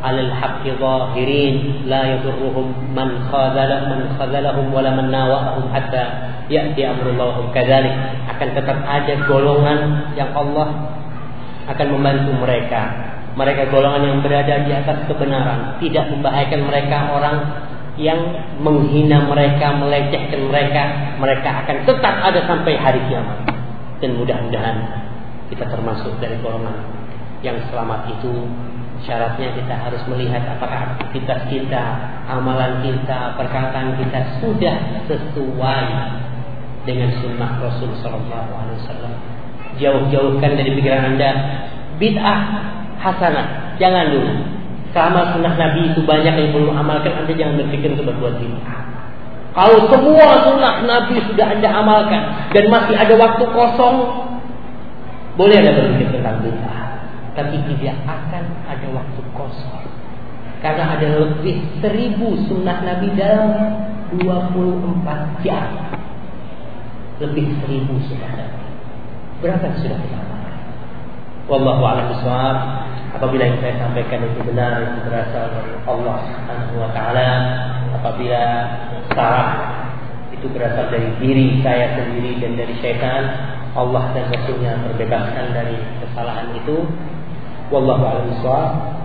على الحق ظاهرين لا يضرهم من خذل من خذلهم ولا من ناوأهم حتى يأتي أمر الله وهم كذلك akan tetap ada golongan yang Allah akan membantu mereka mereka golongan yang berada di atas kebenaran tidak membahayakan mereka orang yang menghina mereka melecehkan mereka mereka akan tetap ada sampai hari kiamat dan mudah-mudahan kita termasuk dari golongan yang selamat itu Syaratnya kita harus melihat apakah aktivitas kita, amalan kita, perkataan kita sudah sesuai dengan sunnah Rasul Sallallahu Alaihi Wasallam. Jauh-jauhkan dari pikiran anda bid'ah hasanah. Jangan dulu. Sama sunnah Nabi itu banyak yang belum amalkan, anda jangan berpikir untuk berbuat bid'ah. Kalau semua sunnah Nabi sudah anda amalkan dan masih ada waktu kosong, boleh anda berpikir tentang bid'ah tapi tidak akan ada waktu kosong. Karena ada lebih seribu sunnah Nabi dalam 24 jam. Lebih seribu sunnah Nabi. Berapa yang sudah kita? Wallahu a'lam bishawab. Apabila yang saya sampaikan itu benar itu berasal dari Allah Subhanahu wa taala, apabila salah itu berasal dari diri saya sendiri dan dari syaitan, Allah dan Rasulnya terbebaskan dari kesalahan itu Wallahu a'lam bishawab.